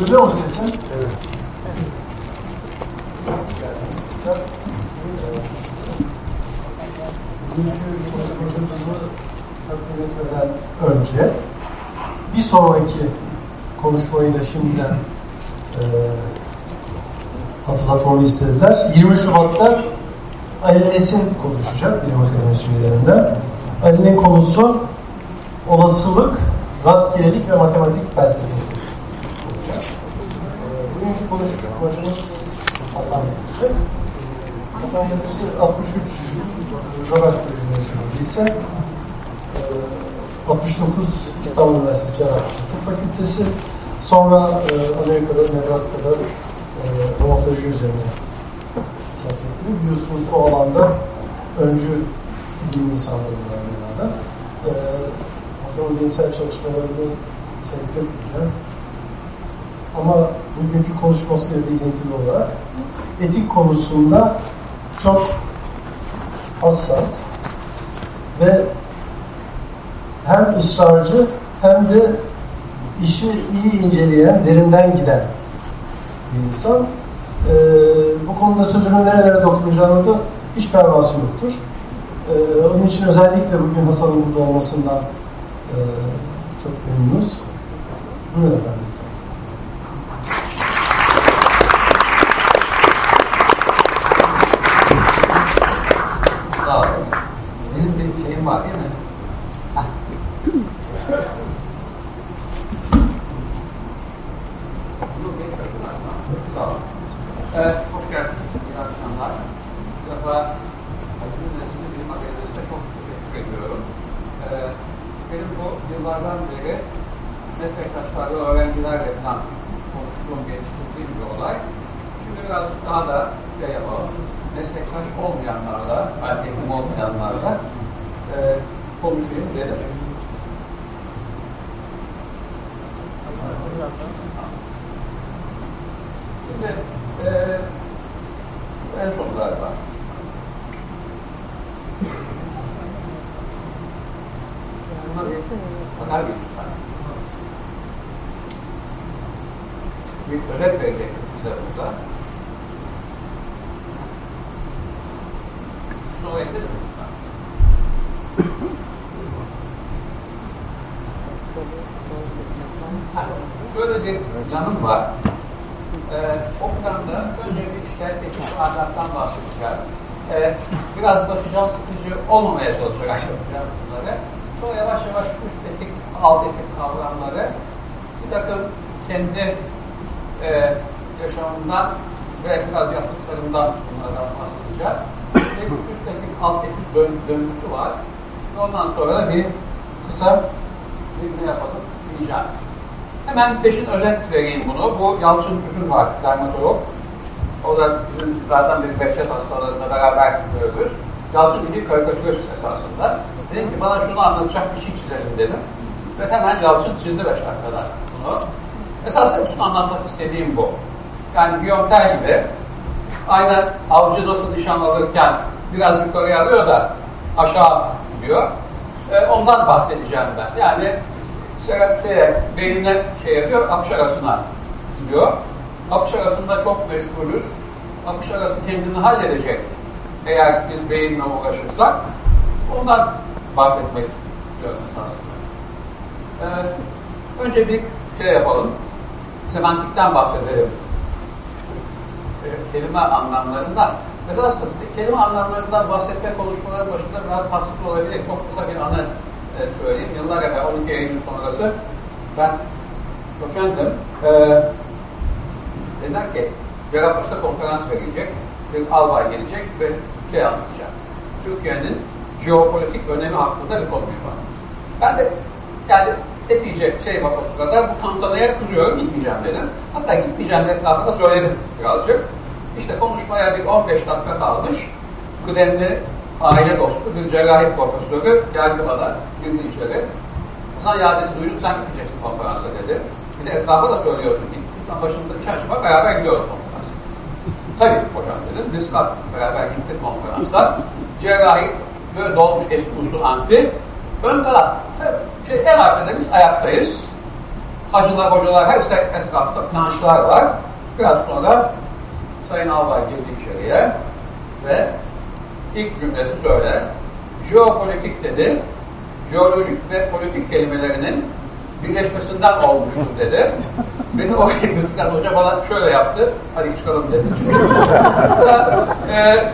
Duyuluyor mu sesim? Evet. Bugünkü konuşmacımızı etmeden önce bir sonraki konuşmayı da şimdiden e, hatırlatmamı istediler. 20 Şubat'ta Ali Nesin konuşacak Bilim Akademisi üyelerinden. Ali'nin konusu olasılık, rastgelelik ve matematik felsefesi olacak. E, bugünkü konuşmacımız Hasan Yetici. Hasan Yetici 63 Robert Koleji lise. E, 69 İstanbul Üniversitesi Cerrahpaşa Tıp Fakültesi. Sonra e, Amerika'da, Nebraska'da e, romatoloji üzerine ihtisas etti. Biliyorsunuz o alanda öncü bilim insanlarından dünyada. E, Hasan'ın bilimsel çalışmalarını seyretmeyeceğim. Ama bugünkü konuşmasıyla ilintili olarak etik konusunda çok hassas ve hem ısrarcı hem de işi iyi inceleyen, derinden giden bir insan. Ee, bu konuda sözünün nerelere dokunacağını da hiç pervası yoktur. Ee, onun için özellikle bugün Hasan'ın burada olmasından e, çok memnunuz. Buyurun efendim. Sağ olun. Benim bir şeyim var değil mi? Hah. Sağ olun. Evet, hoş geldiniz. İyi akşamlar. Bu defa Acun Nesin'i Bilim Akademisi'ne çok teşekkür ediyorum. Ee, benim bu yıllardan beri meslektaşlar ve öğrencilerle falan konuştuğum, geliştirdiğim bir olay. Şimdi biraz daha da şey yapalım. Meslektaş olmayanlarla, erkekim olmayanlarla e, konuşayım dedim. Şimdi e, en son galiba. Mısın sen? Bir özet verecek burada. Sonra edelim mi? Böyle bir yanım var. Ee, o planda önce bir işte teknik ahlaktan bahsedeceğim. Ee, biraz bakacağım sıkıcı olmamaya çalışacak yapacağım bunları. Sonra yavaş yavaş üst etik, alt etik kavramları bir takım kendi e, yaşamımdan ve biraz yaptıklarımdan bunlardan bahsedeceğim. Ve üst etik, alt etik dön döngüsü var. Ondan sonra da bir kısa bir ne yapalım diyeceğim. Hemen peşin özet vereyim bunu. Bu Yalçın Üzün var, dermatolog. O da bizim zaten bir behçet hastalarında beraber görüyoruz. Yalçın bir karikatürist esasında. Dedim ki bana şunu anlatacak bir şey çizelim dedim. Ve hemen Yalçın çizdi beş dakikada bunu. Esasında bütün anlatmak istediğim bu. Yani Biyontel gibi aynen avcı nasıl nişan alırken biraz yukarıya alıyor da aşağı gidiyor. E, ondan bahsedeceğim ben. Yani Serap şeye, beynine şey yapıyor, akış arasına gidiyor. Akış arasında çok meşgulüz. Akış arası kendini halledecek. Eğer biz beyinle uğraşırsak ondan bahsetmek istiyorum esasında. Ee, önce bir şey yapalım. Semantikten bahsedelim. Ee, kelime anlamlarından. Esasında kelime anlamlarından bahsetme konuşmaların başında biraz haksız olabilir. Çok kısa bir anı e, söyleyeyim. Yıllar evvel 12 Eylül sonrası ben doçentim. E, dediler ki Cerrahpaşa'da konferans verilecek. Bir albay gelecek ve şey anlatacak. Türkiye'nin jeopolitik önemi hakkında bir konuşma. Ben de yani epeyce şey bak o sırada bu tantanaya kızıyorum gitmeyeceğim dedim. Hatta gitmeyeceğim etrafında söyledim birazcık. İşte konuşmaya bir 15 dakika kalmış. Kıdemli aile dostu bir cerrahi profesörü geldi bana, girdi içeri. Hasan ya dedi, duydum sen gideceksin konferansa dedi. Bir de etrafa da söylüyorsun lütfen başımızda bir çalışma, beraber gidiyoruz konferansa. Tabii biz beraber gittik konferansa. Cerrahi böyle dolmuş eski usul anti. Ön taraf, şey, en arkada biz ayaktayız. hacılar, hocalar hepsi etrafta planşlar var. Biraz sonra Sayın Albay girdi içeriye ve ilk cümlesi söyler. Jeopolitik dedi, jeolojik ve politik kelimelerinin birleşmesinden olmuştur dedi. Beni oraya götüren hoca bana şöyle yaptı. Hadi çıkalım dedi. e,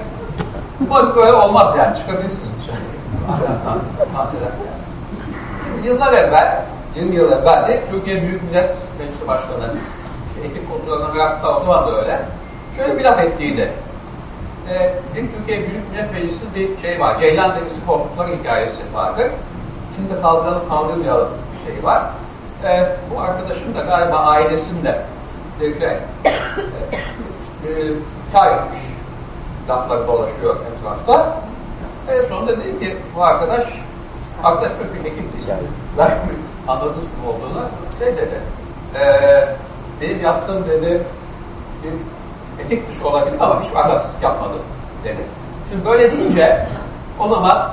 bu böyle olmaz yani. Çıkabilirsiniz dışarı. Yıllar evvel, 20 yıl evvel de Türkiye Büyük Millet Meclisi Başkanı, ekip konularına meraklı o zaman da öyle. Şöyle bir laf ettiydi. Ee, Türkiye Büyük Millet Meclisi bir şey var. Ceylan Derisi koltukları hikayesi vardır. Şimdi kaldıralım kaldırmayalım şeyi var. Ee, bu arkadaşım da galiba ailesinde şey, e, e, çay etmiş. Dolaşıyor etrafta. En sonunda dedi ki bu arkadaş arkadaş hekim değil. Ben anladınız mı olduğunu şey dedi. E, benim yaptığım dedi bir etik dışı olabilir ama hiç ahlaksızlık yapmadım dedi. Şimdi böyle deyince o zaman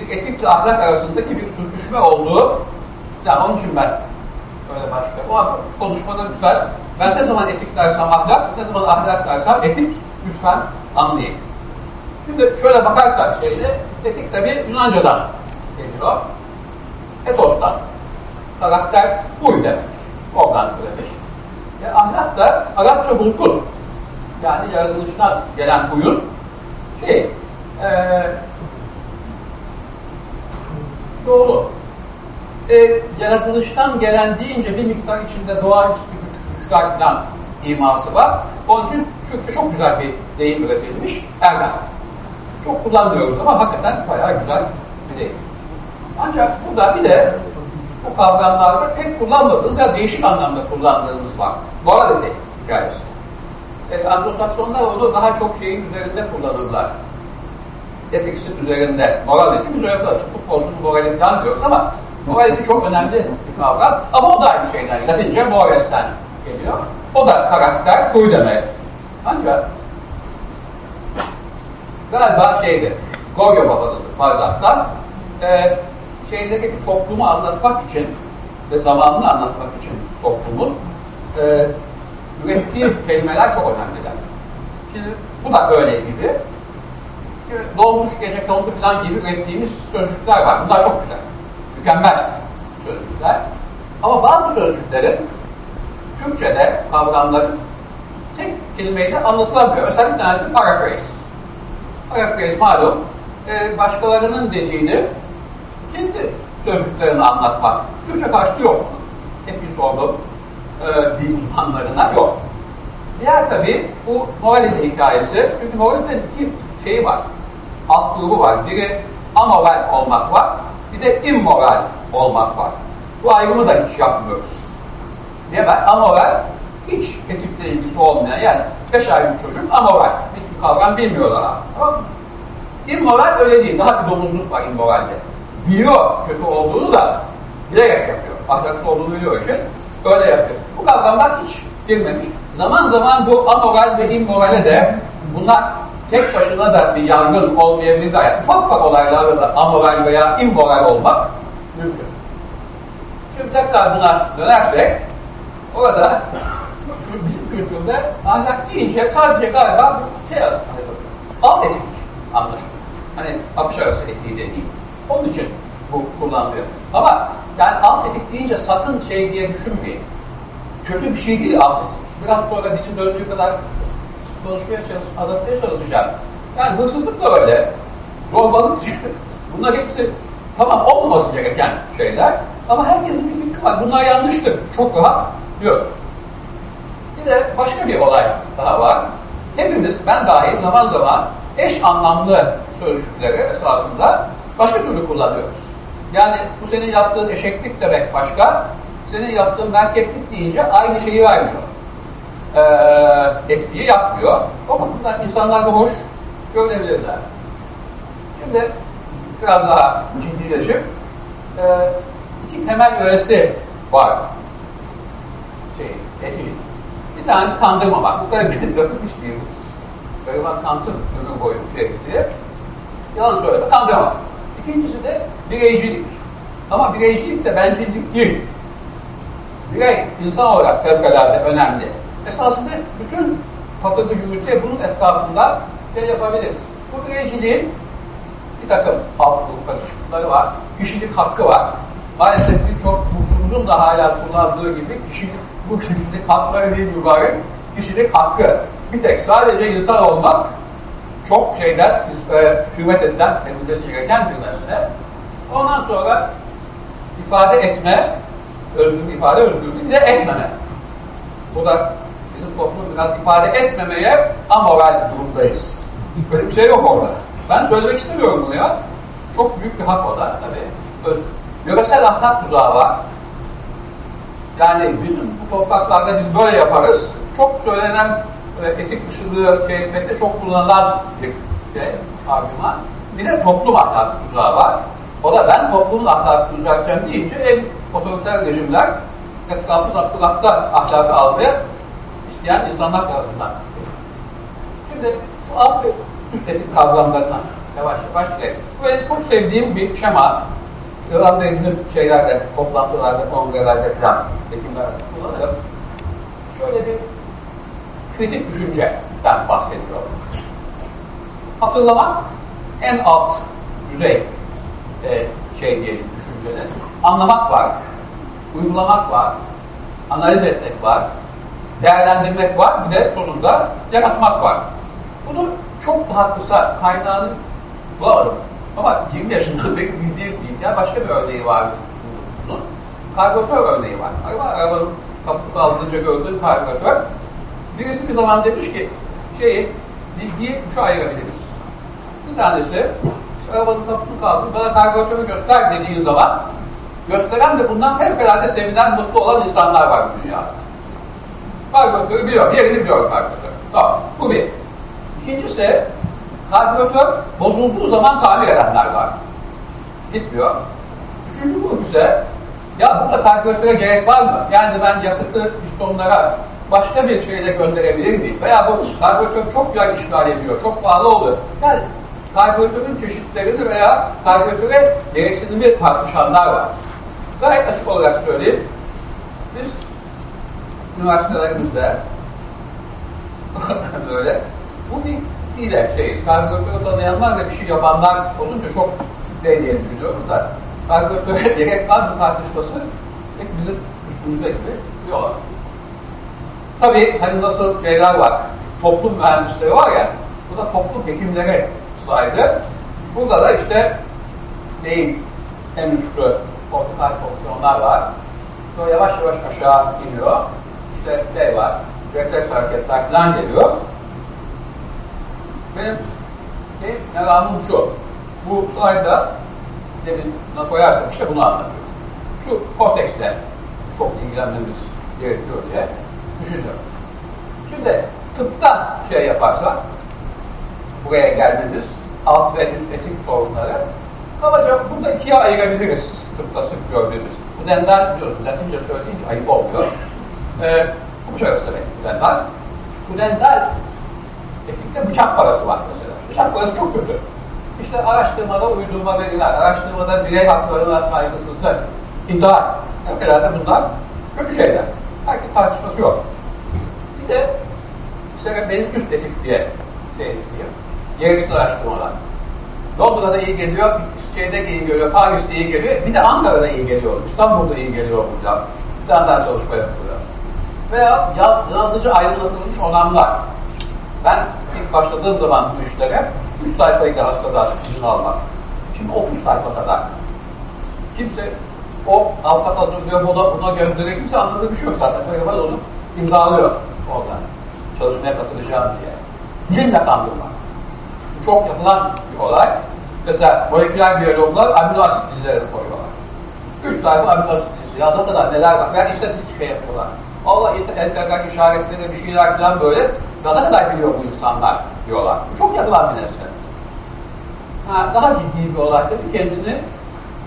bir etikle ahlak arasındaki bir sürtüşme olduğu yani onun için ben öyle başka. O konuşmada lütfen ben ne zaman etik dersem ahlak, ne zaman ahlak dersem etik lütfen anlayın. Şimdi şöyle bakarsak şeyle etik tabi Yunanca'dan geliyor. Etos'tan. Karakter huy demek. Oradan türemiş. Ve ahlak da Arapça hulkun. Yani yaratılıştan gelen huyun şey ee, çoğulu. E, yaratılıştan gelen deyince bir miktar içinde doğaüstü güç, güçler falan iması var. Onun için Türkçe çok güzel bir deyim üretilmiş. Erdem. Çok kullanmıyoruz ama hakikaten bayağı güzel bir deyim. Ancak burada bir de bu kavramlarda tek kullanmadığımız ya değişik anlamda kullandığımız var. Morality hikayesi. Evet, Anglo-Saksonlar onu daha çok şeyin üzerinde kullanırlar. Etiksin üzerinde. Morality biz öyle kullanırız. Futbolcunun morali falan diyoruz ama morality çok önemli bir kavram. Ama o da aynı şeyden. Latince mores'ten geliyor. O da karakter, huy demek. Ancak galiba şeydi, Goryo babalıdır Barzak'tan e, şeydeki toplumu anlatmak için ve zamanını anlatmak için toplumun e, ürettiği kelimeler çok önemliler. Şimdi bu da öyle gibi. Dolmuş gece kondu falan gibi ürettiğimiz sözcükler var. Bunlar çok güzel. Mükemmel sözcükler. Ama bazı sözcüklerin Türkçe'de kavramların tek kelimeyle anlatılamıyor. Mesela bir tanesi paraphrase. Paraphrase malum e, başkalarının dediğini kendi sözcüklerini anlatmak. Türkçe karşılığı yok. Hep bir sordum e, dil uzmanlarına yok. Diğer tabi bu moralite hikayesi. Çünkü moralitenin iki şeyi var. Alt grubu var. Biri amoral olmak var. Bir de immoral olmak var. Bu ayrımı da hiç yapmıyoruz. Ben? Amoral hiç etikle ilgisi olmayan yani 5 aylık çocuk amoral. Hiçbir kavram bilmiyorlar. Tamam mı? İmmoral öyle değil. Daha bir domuzluk var immoralde. Biliyor kötü olduğunu da bilerek yapıyor. Ahlaksız olduğunu biliyor için öyle yapıyor. Bu kavramlar hiç girmemiş. Zaman zaman bu amoral ve immorale de bunlar tek başına da bir yangın olmayabilir. Yani ufak ufak olaylarda da amoral veya immoral olmak mümkün. Şimdi tekrar buna dönersek orada bizim kültürde ahlak deyince sadece galiba şey alt etik anlaşılıyor. Hani bakış arası etiği de değil. Onun için bu kullanılıyor. Ama yani alt etik deyince sakın şey diye düşünmeyin. Kötü bir şey değil alt etik. Biraz sonra dilim döndüğü kadar konuşmaya çalış, anlatmaya çalışacağım. Yani hırsızlık da öyle. Zorbalık Bunlar hepsi tamam olmaması gereken şeyler. Ama herkesin bir fikri var. Bunlar yanlıştır. Çok rahat diyoruz. Bir de başka bir olay daha var. Hepimiz, ben dahil zaman zaman eş anlamlı sözcükleri esasında başka türlü kullanıyoruz. Yani bu senin yaptığın eşeklik demek başka, senin yaptığın merkeplik deyince aynı şeyi vermiyor. Ee, etkiyi yapmıyor. O bakımdan insanlar da hoş görebilirler. Şimdi biraz daha ciddileşip e, iki temel öğresi var. Şey, etiğin. Bir tanesi kandırmamak. Bu kadar bir dökülmüş bir Gariban Kant'ın ömür boyu şey diye. Yalan söyleme, kandırmamak. İkincisi de bireycilik. Ama bireycilik de bencillik değil. birey insan olarak fevkalade önemli. Esasında bütün fakir gürültü bunun etrafında şey yapabiliriz. Bu bireyciliğin bir takım alt karışıklıkları var. Kişilik hakkı var. Maalesef ki çok hukukumuzun da hala kullandığı gibi kişilik, bu kişilik hakları değil mübarek, kişilik hakkı. Bir tek sadece insan olmak çok şeyden e, hürmet edilen, edilmesi gereken bir mesele. Ondan sonra ifade etme, özgür ifade özgürlüğü bir de etmeme. Bu da bizim toplum biraz ifade etmemeye amoral durumdayız. Böyle bir şey yok orada. Ben söylemek istemiyorum bunu ya. Çok büyük bir hak o da tabii. Yöresel ahlak tuzağı var. Yani bizim bu topraklarda biz böyle yaparız. Çok söylenen e, etik dışılığı şey etmekte çok kullanılan bir şey, argüman. Bir de toplum ahlak tuzağı var. O da ben toplumun ahlakını düzelteceğim deyince en otoriter rejimler etrafı zaptılakta ahlakı almaya isteyen insanlar tarafından. Şimdi bu alt ve üst etik kavramlarına yavaş yavaş girelim. Bu benim çok sevdiğim bir şema. Yıllarda bizim şeylerde, toplantılarda, kongrelerde falan hekimler kullanırım. Şöyle bir kritik düşünceden bahsediyor. Hatırlamak en alt düzey e, şey diyelim düşüncenin. Anlamak var, uygulamak var, analiz etmek var, değerlendirmek var, bir de sonunda yaratmak var. Bunu çok daha kısa kaynağını bulamadım. Ama 20 yaşında benim bildiğim değil. Ya başka bir örneği var bunun. Karbüratör örneği var. Araba, arabanın kapı kaldırınca gördüğün karbüratör. Birisi bir zaman demiş ki şeyi bilgiyi üçe ayırabiliriz. Bir tanesi arabanın kapısını kaldır, bana karbüratörü göster dediğin zaman gösteren de bundan fevkalade sevinen, mutlu olan insanlar var dünyada. Karbüratörü biliyor, yerini biliyor karbüratör. Tamam, bu bir. İkincisi, karbüratör bozulduğu zaman tamir edenler var. Gitmiyor. Üçüncü grup ise, ya burada karbüratöre gerek var mı? Yani ben yakıtı pistonlara başka bir şeyle gönderebilir miyim? Veya bu karbüratör çok yer işgal ediyor, çok pahalı oluyor. Yani karbüratörün çeşitlerini veya karbüratöre gereksinimi tartışanlar var. Gayet açık olarak söyleyeyim. Biz üniversitelerimizde böyle bu bir hile şeyiz. Karbüratörü tanıyanlar ve bir şey yapanlar olunca çok şey diye düşünüyoruz da karbüratöre gerek var mı tartışması pek bizim üstümüze gibi diyorlar. Tabii hani nasıl şeyler var, toplum mühendisleri var ya, bu da toplum hekimleri slaydı. Burada da işte neyin en üstü ortakal fonksiyonlar var. Sonra yavaş yavaş aşağı iniyor. İşte şey var, refleks hareketler falan geliyor. Benim şey, meramım şu. Bu slayda demin koyarsak işte bunu anlatıyor. Şu korteksle çok ilgilenmemiz gerekiyor diye düşünüyorum. Şimdi tıpta şey yaparsak buraya gelmemiz alt ve üst etik sorunları kabaca burada ikiye ayırabiliriz tıpta sık gördüğümüz. Bu dendal biliyorsunuz Latince söyleyince ayıp olmuyor. Bu şöyle demek bu dendal. Bu dendal etikte bıçak parası var mesela. Bıçak parası çok kötü. İşte araştırmada uydurma veriler, araştırmada birey haklarına saygısızlık, intihar. Herhalde bunlar kötü şeyler. Belki tartışması yok. Bir de işte benim üst etik diye şey diyeyim. Gereksiz araştırmalar. Londra'da iyi geliyor, şeyde iyi geliyor, Paris'te iyi geliyor, bir de Ankara'da iyi geliyor, İstanbul'da iyi geliyor burada. Bir daha çalışma yapılıyor. Veya yaratıcı ayrılatılmış olanlar. Ben ilk başladığım zaman bu işlere 3 sayfaydı hastada izin almak. Şimdi 30 sayfa kadar. Kimse o avukat hazırlıyor, buna, buna gönderiyor. Kimse anladığı bir şey yok zaten. Böyle onu imzalıyor oradan. Çalışmaya katılacağım diye. Bilimle kandırmak. Bu çok yapılan bir olay. Mesela moleküler biyologlar amino asit dizileri koyuyorlar. Üç sayfa amino asit dizisi. Ya ne kadar neler var. Veya istatistik şey yapıyorlar. Allah entegral işaretleri bir şeyler falan böyle. Ya ne kadar biliyor bu insanlar diyorlar. Çok yapılan bir nesne. Ha, daha ciddi bir olay tabii kendini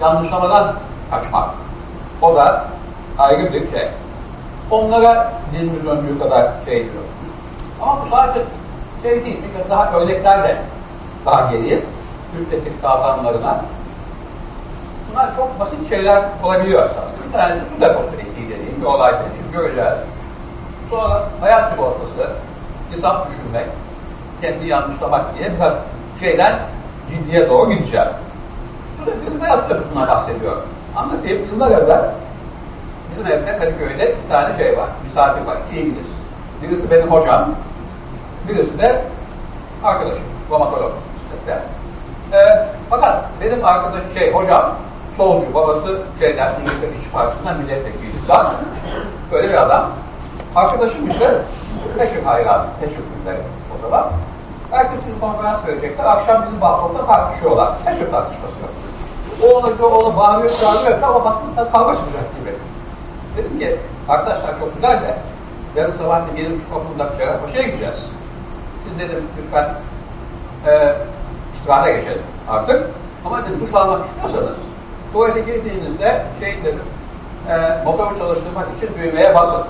yanlışlamadan kaçmak. O da ayrı bir şey. Onlara dilimiz öncüğü kadar şey diyor. Ama bu sadece şey değil. Çünkü daha örnekler de daha geriye. Etik kavramlarına. Bunlar çok basit şeyler olabiliyor esasında. Bir tanesi su deposu dediğim bir olay değil. Şimdi göreceğiz. Sonra hayat sigortası, hesap düşünmek, kendi yanlışlamak diye bir şeyden ciddiye doğru gideceğim. Burada bizim hayat statüsünden bahsediyorum. Anlatayım. Yıllar evvel bizim evde Kadıköy'de bir tane şey var. Misafir var. İki İngiliz. Birisi benim hocam. Birisi de arkadaşım. Romatolog. İşte. Ee, fakat benim arkadaş şey hocam solcu. Babası İngiltere İşçi Partisi'nden milletvekili. Zaten böyle bir adam. Arkadaşım ise Teşvik hayranı. Teşvik günleri o zaman. Ertesi gün konferans verecekler. Akşam bizim balkonda tartışıyorlar. Teşvik tartışması yok. O ona, o ona bağırıyor, çağırıyor ama baktım kavga çıkacak gibi. Dedim ki arkadaşlar çok güzel de yarın sabah da gelin şu kapımda Cerrahpaşa'ya gideceğiz. Siz dedim lütfen e, istirahata geçelim artık. Ama dedim duş almak istiyorsanız tuvalete girdiğinizde şey dedim e, motoru çalıştırmak için düğmeye basın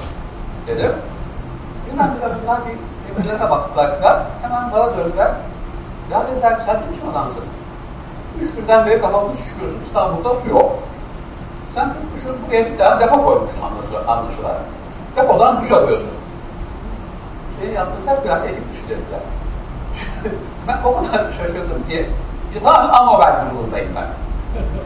dedim. Bilmem biraz bunlar bir birbirlerine baktılar. Hemen bana döndüler. Ya dediler sen ne biçim adamsın? Üç günden beri kafamızı şişiyorsun. İstanbul'da su yok. Sen tutmuşsun buraya bir tane depo koymuşsun anlaşılan. Depodan duş alıyorsun. Senin yaptığın her biraz etik dışı dediler. ben o kadar şaşırdım ki işte tamamen amoral durumundayım ben.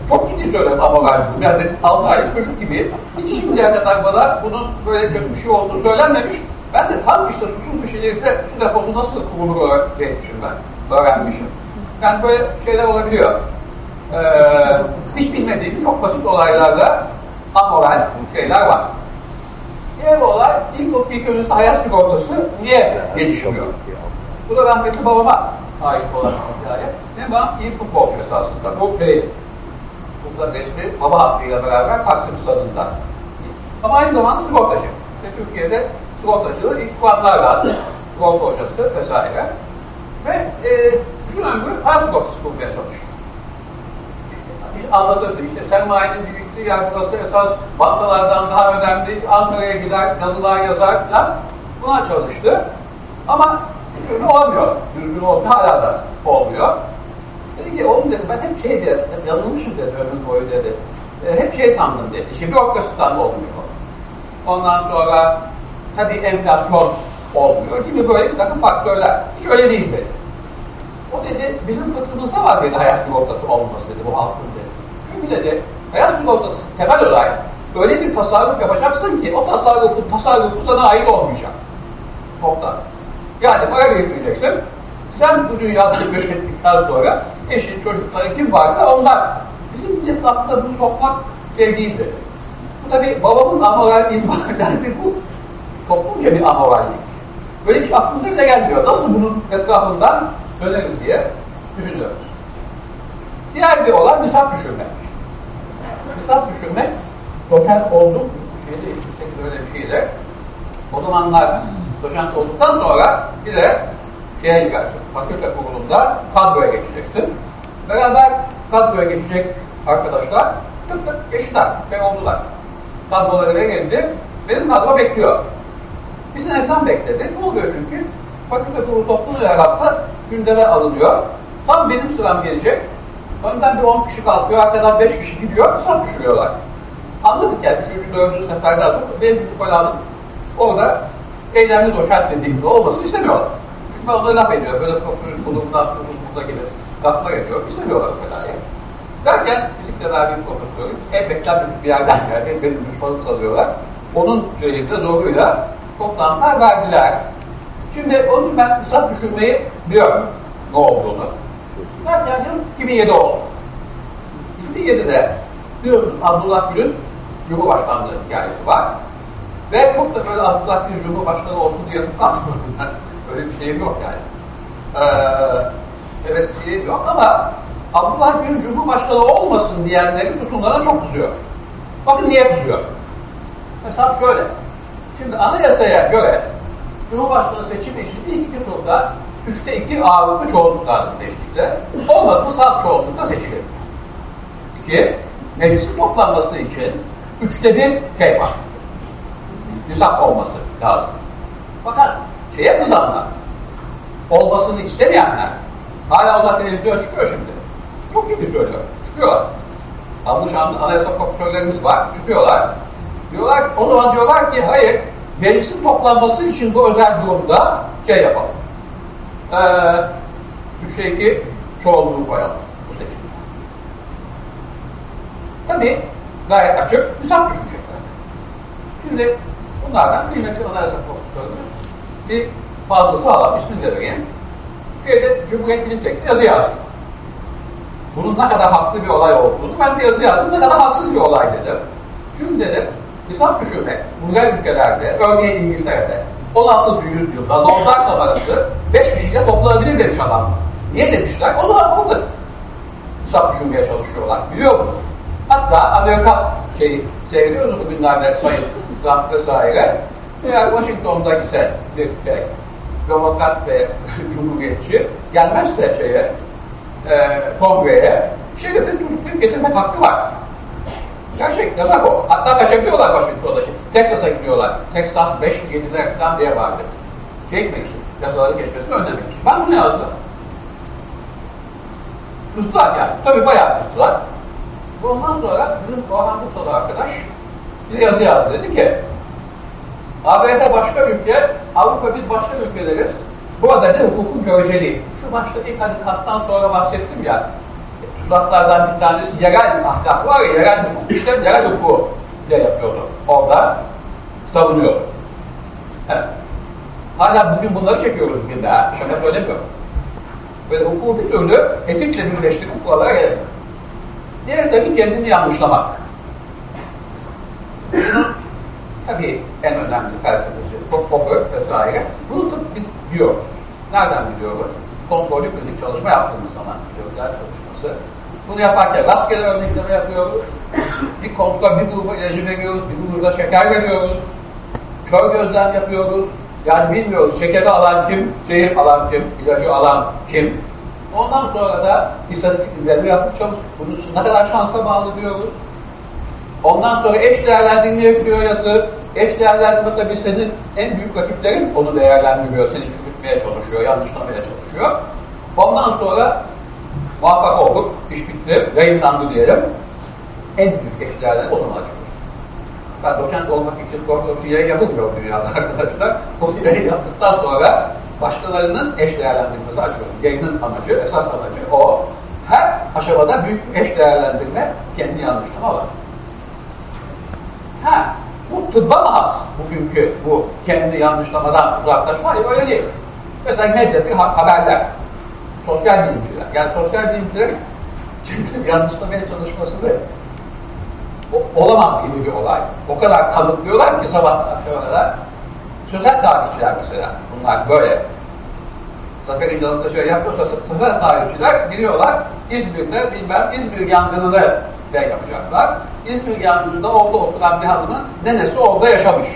Çok ciddi söylüyorum amoral durum. Yani 6 aylık çocuk gibi hiç şimdiye kadar bana bunun böyle kötü bir şey olduğunu söylenmemiş. Ben de tam işte susuz bir şehirde su deposu nasıl kurulur öğretmişim ben. Öğrenmişim. Yani böyle şeyler olabiliyor. Ee, hiç bilmediğim çok basit olaylarda amoral şeyler var. Diğer olay ilk, ilk önce hayat sigortası niye gelişmiyor? Bu da rahmetli babama ait olan hikaye. Babam iyi futbolcu esasında. Bu değil. Burada resmi baba hakkıyla beraber Taksim stadında. Ama aynı zamanda sigortacı. Ve Türkiye'de sigortacılığı ilk kuanlarla sigorta hocası vesaire. Ve e, bütün ömrü hayat sigortası kurmaya çalışıyor. Anlatırdı işte sermayenin büyüklüğü yer burası esas bankalardan daha önemli. Ankara'ya gider, yazılar yazar falan. Buna çalıştı. Ama bir türlü olmuyor. Düzgün olmuyor. Hala da olmuyor. Dedi oğlum dedi ben hep şey dedi, hep yanılmışım dedi ömür boyu dedi. E, hep şey sandım dedi. İşte bürokrasiden olmuyor. Ondan sonra tabii enflasyon olmuyor gibi böyle bir takım faktörler. Hiç öyle değil dedi. O dedi bizim fıtratımızda var dedi hayat sigortası olması dedi bu halkın dedi. Çünkü dedi hayat sigortası temel olarak öyle bir tasarruf yapacaksın ki o tasarrufun tasarrufu sana ait olmayacak. Çoktan. Yani para biriktireceksin. Sen bu dünyadan göç ettikten sonra eşin, çocukları kim varsa onlar. Bizim milletin aklına bunu sokmak şey değildir. Bu tabi babamın amoral itibariyle bu toplumca bir amorallik. Böyle hiç aklımıza bile gelmiyor. Nasıl bunun etrafından döneriz diye düşünüyoruz. Diğer bir olay misaf düşürmek. Misaf düşürmek doçent oldum şeyde, öyle bir şeyde. O zamanlar doçent olduktan sonra bir de şeye gidersin, fakülte kurulunda kadroya geçeceksin. Beraber kadroya geçecek arkadaşlar tık tık geçtiler, şey oldular. Kadrolar eve geldi, benim kadro bekliyor. Bir seneden bekledi. Ne oluyor çünkü? Fakülte kurulu toplanıyor hafta, gündeme alınıyor. Tam benim sıram gelecek. Önden bir 10 kişi kalkıyor, arkadan 5 kişi gidiyor, hesap düşürüyorlar. Anladık yani, 3. 4. seferden sonra benim falan orada eylemli doçent dediğimde olmasını istemiyorlar. Onlara laf ediyor, böyle profesörün konumunda, burada gelir, laflar ediyor, istemiyorlar yani. Derken fizik tedavi profesörü, hep beklenmedik bir yerden geldi, benim düşmanım kalıyorlar. Onun şeyinde zoruyla toplantılar verdiler. Şimdi onun için ben hesap düşürmeyi biliyorum ne olduğunu. Derken yıl 2007 oldu. 2007'de biliyorsunuz Abdullah Gül'ün Cumhurbaşkanlığı hikayesi var. Ve çok da böyle Abdullah Gül Cumhurbaşkanı olsun diye tutamıyorum. Öyle bir şeyim yok yani. Ee, evet şeyim yok ama Abdullah Gül Cumhurbaşkanı olmasın diyenleri tutumlarına çok kızıyor. Bakın niye kızıyor? Mesela şöyle. Şimdi anayasaya göre Cumhurbaşkanı seçimi için ilk iki turda üçte iki ağırlıklı çoğunluk lazım seçtikte. Olmadı mı salt çoğunlukla seçilir. İki, meclisin toplanması için üçte bir şey var. Nisak olması lazım. Fakat şeye kızanlar, olmasını istemeyenler, hala onlar televizyon çıkıyor şimdi. Çok ciddi söylüyor. Çıkıyorlar. Anlayış anayasa profesörlerimiz var. Çıkıyorlar. Diyorlar, o zaman diyorlar ki hayır, meclisin toplanması için bu özel durumda şey yapalım. Ee, üçte iki çoğunluğu koyalım bu seçimde. Tabii gayet açık, hesap düşünecekler. Şimdi bunlardan kıymetli anayasa profesörümüz bir fazla sağlam de vereyim. Şeyde Cumhuriyet Bilim yazı yazdı. Bunun ne kadar haklı bir olay olduğunu ben de yazı yazdım, ne kadar haksız bir olay dedim. Çünkü dedim, hesap düşürmek, bunlar ülkelerde, örneğin İngiltere'de, 16. yüzyılda Lordlar Kamerası 5 kişiyle toplanabilir demiş adam. Niye demişler? O zaman orada hesap düşünmeye çalışıyorlar. Biliyor musun? Hatta Amerika şeyi seyrediyoruz bugünlerde Sayın Trump vesaire. Eğer Washington'da ise şey, demokrat ve cumhuriyetçi gelmezse şeye, e, kongreye şerifi tutup getirmek hakkı var. Gerçek yasak o. Hatta kaçabiliyorlar Washington'da. Şimdi. Texas'a gidiyorlar. Texas 5 7'ler falan diye vardı. Şey etmek için, yasaların geçmesini önlemek için. Ben bunu yazdım. Kızdılar yani. Tabii bayağı kızdılar. Ondan sonra bizim Orhan Bursalı arkadaş bir yazı yazdı. Dedi ki ABD başka ülke, Avrupa biz başka ülkeleriz. Burada ne hukukun göreceliği. Şu başta ilk hani kattan sonra bahsettim ya. Tuzaklardan bir tanesi yerel ahlak var ya, yerel hukuk. İşte yerel hukuku de yapıyordu. Orada savunuyordu. Evet. Hala bugün bunları çekiyoruz bugün daha. Şaka söylemiyorum. Böyle hukuku bir türlü etikle birleştirip buralara gelemiyor. Diğeri tabii kendini yanlışlamak. Tabii en önemli felsefesi, Popper vesaire. Bunu tıp biz biliyoruz. Nereden biliyoruz? Kontrollü klinik çalışma yaptığımız zaman biliyoruz, ders çalışması. Bunu yaparken rastgele örnekleme yapıyoruz. Bir kontrol, bir gruba ilacı veriyoruz, bir gruba şeker veriyoruz. Kör gözlem yapıyoruz. Yani bilmiyoruz şekeri alan kim, zehir alan kim, ilacı alan kim. Ondan sonra da istatistik izlemi yapıp çalışıyoruz. İçin ne kadar şansa bağlı diyoruz. Ondan sonra eş değerlendirme yazı. Eş değerlendirme tabii senin en büyük rakiplerin onu değerlendiriyor, seni çürütmeye çalışıyor, yanlışlamaya çalışıyor. Ondan sonra muvaffak olduk, iş bitti, yayınlandı diyelim. En büyük eş değerlendirme o zaman açıyoruz. Ben doçent olmak için korkutucu yayın yapılmıyor dünyada arkadaşlar. O yayın yaptıktan sonra başkalarının eş değerlendirmesi açıyoruz. Yayının amacı, esas amacı o. Her aşamada büyük eş değerlendirme, kendi yanlışlama var. Ha, bu tıbba mı has bugünkü bu kendi yanlışlamadan uzaklaşma? Hayır öyle değil. Mesela medyadaki haberler, sosyal bilimciler. Yani sosyal bilimciler kendi yanlışlamaya çalışması da olamaz gibi bir olay. O kadar kanıtlıyorlar ki sabah akşama kadar. Sözel tarihçiler mesela. Bunlar böyle. Zafer İncalık'ta şöyle yapıyorsa sözel tarihçiler giriyorlar İzmir'de bilmem İzmir yangınını de yapacaklar. İzmir yangınında orada oturan bir hanımın nenesi orada yaşamış.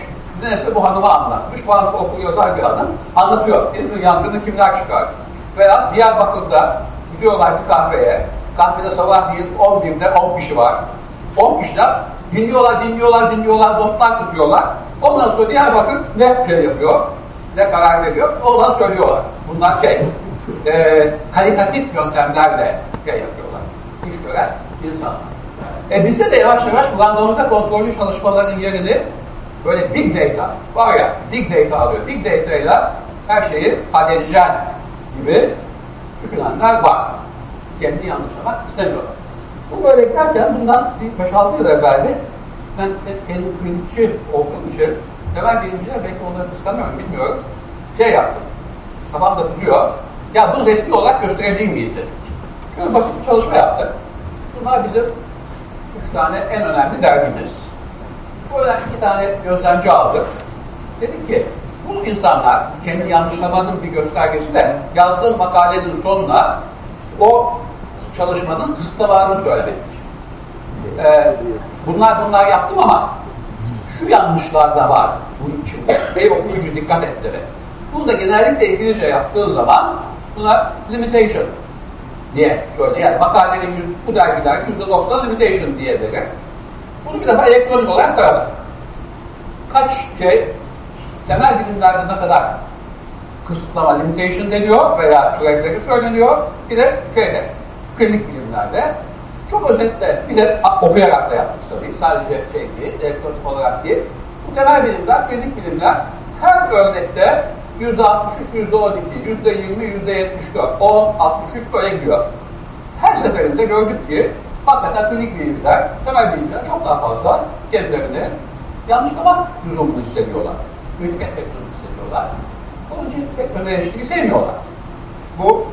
Nenesi bu hanıma anlatmış. Bu hanım okul yazar bir hanım. Anlatıyor. İzmir yangını kimler çıkar? Veya Diyarbakır'da gidiyorlar bir kahveye. Kahvede sabahleyin 11'de 10 kişi var. 10 kişiler dinliyorlar, dinliyorlar, dinliyorlar, notlar tutuyorlar. Ondan sonra Diyarbakır ne şey yapıyor, ne karar veriyor, ondan söylüyorlar. Bunlar şey, e, kalitatif yöntemlerle şey yapıyorlar. İş gören insanlar. E bizde de yavaş yavaş kullandığımızda kontrollü çalışmaların yerini böyle big data var ya, big data alıyor. Big data ile her şeyi halledeceğin gibi düşünenler var. Kendini yanlışlamak istemiyorlar. Bu böyle giderken bundan bir 5-6 yıl evveldi ben endokrinci olduğum için temel bilimciler belki onları kıskanıyorum bilmiyorum. Şey yaptım. Kafamda tutuyor. Ya bu resmi olarak gösterebilir miyiz dedik. Şöyle basit bir çalışma yaptık. Bunlar bizim üç tane en önemli dergimiz. Böyle iki tane gözlemci aldık. Dedik ki bu insanlar kendi yanlışlamanın bir göstergesi de yazdığım makalenin sonuna o çalışmanın kısıtlamalarını söyledik. Ee, bunlar bunlar yaptım ama şu yanlışlar da var bunun içinde. Ve okuyucu dikkat et dedi. Bunu da genellikle İngilizce yaptığın zaman buna limitation diye söyle. Yani makalenin bu dergiler %90 limitation diye verir. Bunu bir defa elektronik olarak taradık. Kaç şey temel bilimlerde ne kadar kısıtlama limitation deniyor veya türevleri söyleniyor. Bir de şeyde klinik bilimlerde Çok özetle bir de okuyarak da yaptık tabii. Sadece şey değil, elektronik olarak değil. Bu temel bilimler, klinik bilimler her örnekte yüzde 63, yüzde 12, yüzde 20, yüzde 74, 10, 63 böyle gidiyor. Her seferinde gördük ki hakikaten klinik bilimciler, temel bilimciler çok daha fazla kendilerini yanlışlamak lüzumunu hissediyorlar. Kritik etmek lüzumunu hissediyorlar. Onun için pek ön eleştiri sevmiyorlar. Bu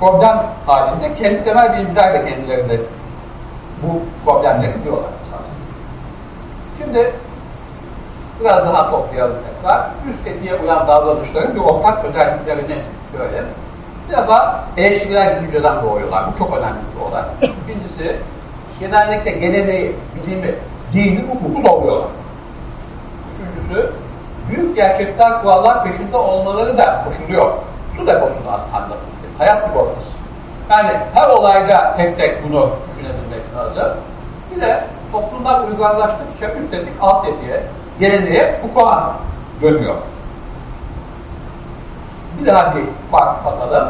problem halinde kendi temel bilimciler de kendilerinde bu problemleri biliyorlar. Şimdi biraz daha toplayalım tekrar. Üst etiğe uyan davranışların bir ortak özelliklerini görelim. Bir defa eleştiriler düşünceden doğuyorlar. Bu çok önemli bir olay. İkincisi, genellikle geleneği, bilimi, dini, hukuku zorluyorlar. Üçüncüsü, büyük gerçekler, kurallar peşinde olmaları da koşuluyor. Su deposunu anlatıyor. Hayat sigortası. Yani her olayda tek tek bunu düşünebilmek lazım. Bir de toplumlar uygarlaştıkça üstelik alt etiğe, geleneğe, hukuka dönüyor. Bir daha bir fark bakalım.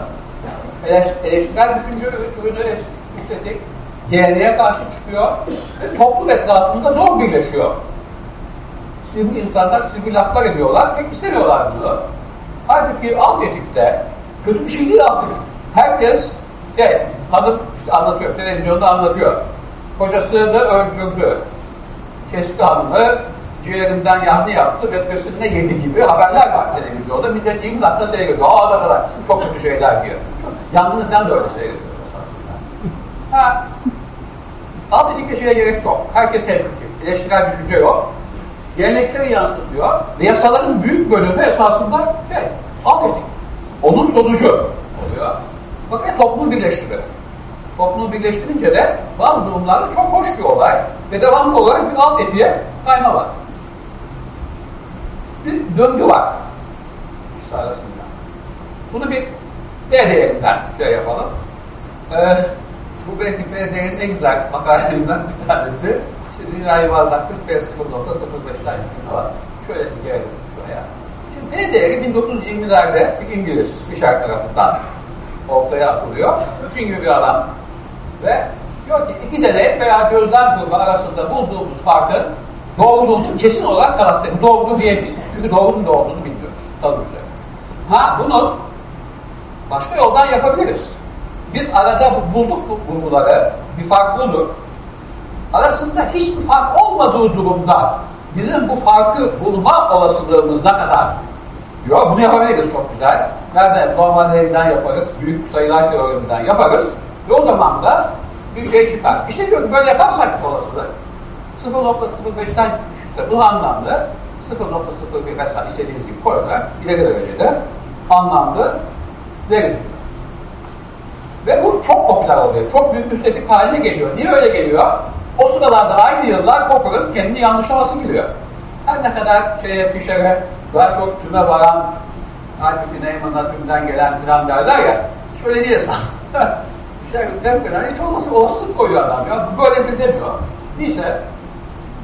Eleştirel düşünce ürünü üstelik geleneğe karşı çıkıyor ve toplum etrafında zor birleşiyor. Sivri insanlar sivri laflar ediyorlar, pek istemiyorlar bunu. Halbuki alt etikte kötü bir şey değil artık. Herkes şey, hanım anlatıyor, televizyonda anlatıyor. Kocası da öldürdü. Kesti hanımı, ciğerinden yandı yaptı, metresinde yedi gibi haberler var televizyonda. Millet 20 dakika seyrediyor. Aa da kadar çok kötü şeyler diyor. Yangından da öyle seyrediyor. Ha, alt etik şeye gerek yok. Herkes hemfikir. Eleştirel düşünce yok. Gelenekleri yansıtıyor ve yasaların büyük bölümü esasında şey, alt etik. Onun sonucu oluyor. Fakat toplumu birleştiriyor. Toplumu birleştirince de bazı durumlarda çok hoş bir olay ve devamlı olarak bir alt etiğe kayma var. Bir döngü var ikisi arasında. Bunu bir B değerinden şey yapalım. Ee, bu belki B en güzel makalelerinden bir tanesi. İşte dünya yuvarlaklık B 0.05'ten şuna var. Şöyle bir gelelim şuraya. Şimdi B değeri 1920'lerde bir İngiliz bir şark tarafından ortaya atılıyor. Üçün gibi bir adam. Ve diyor ki iki deney veya gözlem kurma arasında bulduğumuz farkın doğruluğunu kesin olarak kanıtlayın. Doğru diyemeyiz. Çünkü doğru mu olduğunu bilmiyoruz. Tabii üzerine. Ha bunu başka yoldan yapabiliriz. Biz arada bulduk bu bulguları, bir fark bulduk. Arasında hiçbir fark olmadığı durumda bizim bu farkı bulma olasılığımız ne kadar diyor. Bunu yapabiliriz çok güzel. Nerede? Normal deneyden yaparız. Büyük sayılar teoreminden yaparız. Ve o zaman da bir şey çıkar. İşte diyor böyle yaparsak olasılık 0.05'ten küçükse bu anlamlı 0.01 mesela istediğiniz gibi koyarak ileri derecede anlamlı verir. Ve bu çok popüler oluyor. Çok büyük müstetik haline geliyor. Niye öyle geliyor? O sıralarda aynı yıllar Popper'ın kendi yanlışlaması giriyor. Her ne kadar şeye, Fisher'e daha çok tüme varan halbuki Neyman'a tümden gelen filan derler ya hiç öyle değil esasında. Fisher tepkiler hiç olmazsa olasılık koyuyor adam ya. Bu böyle bir demiyor. Neyse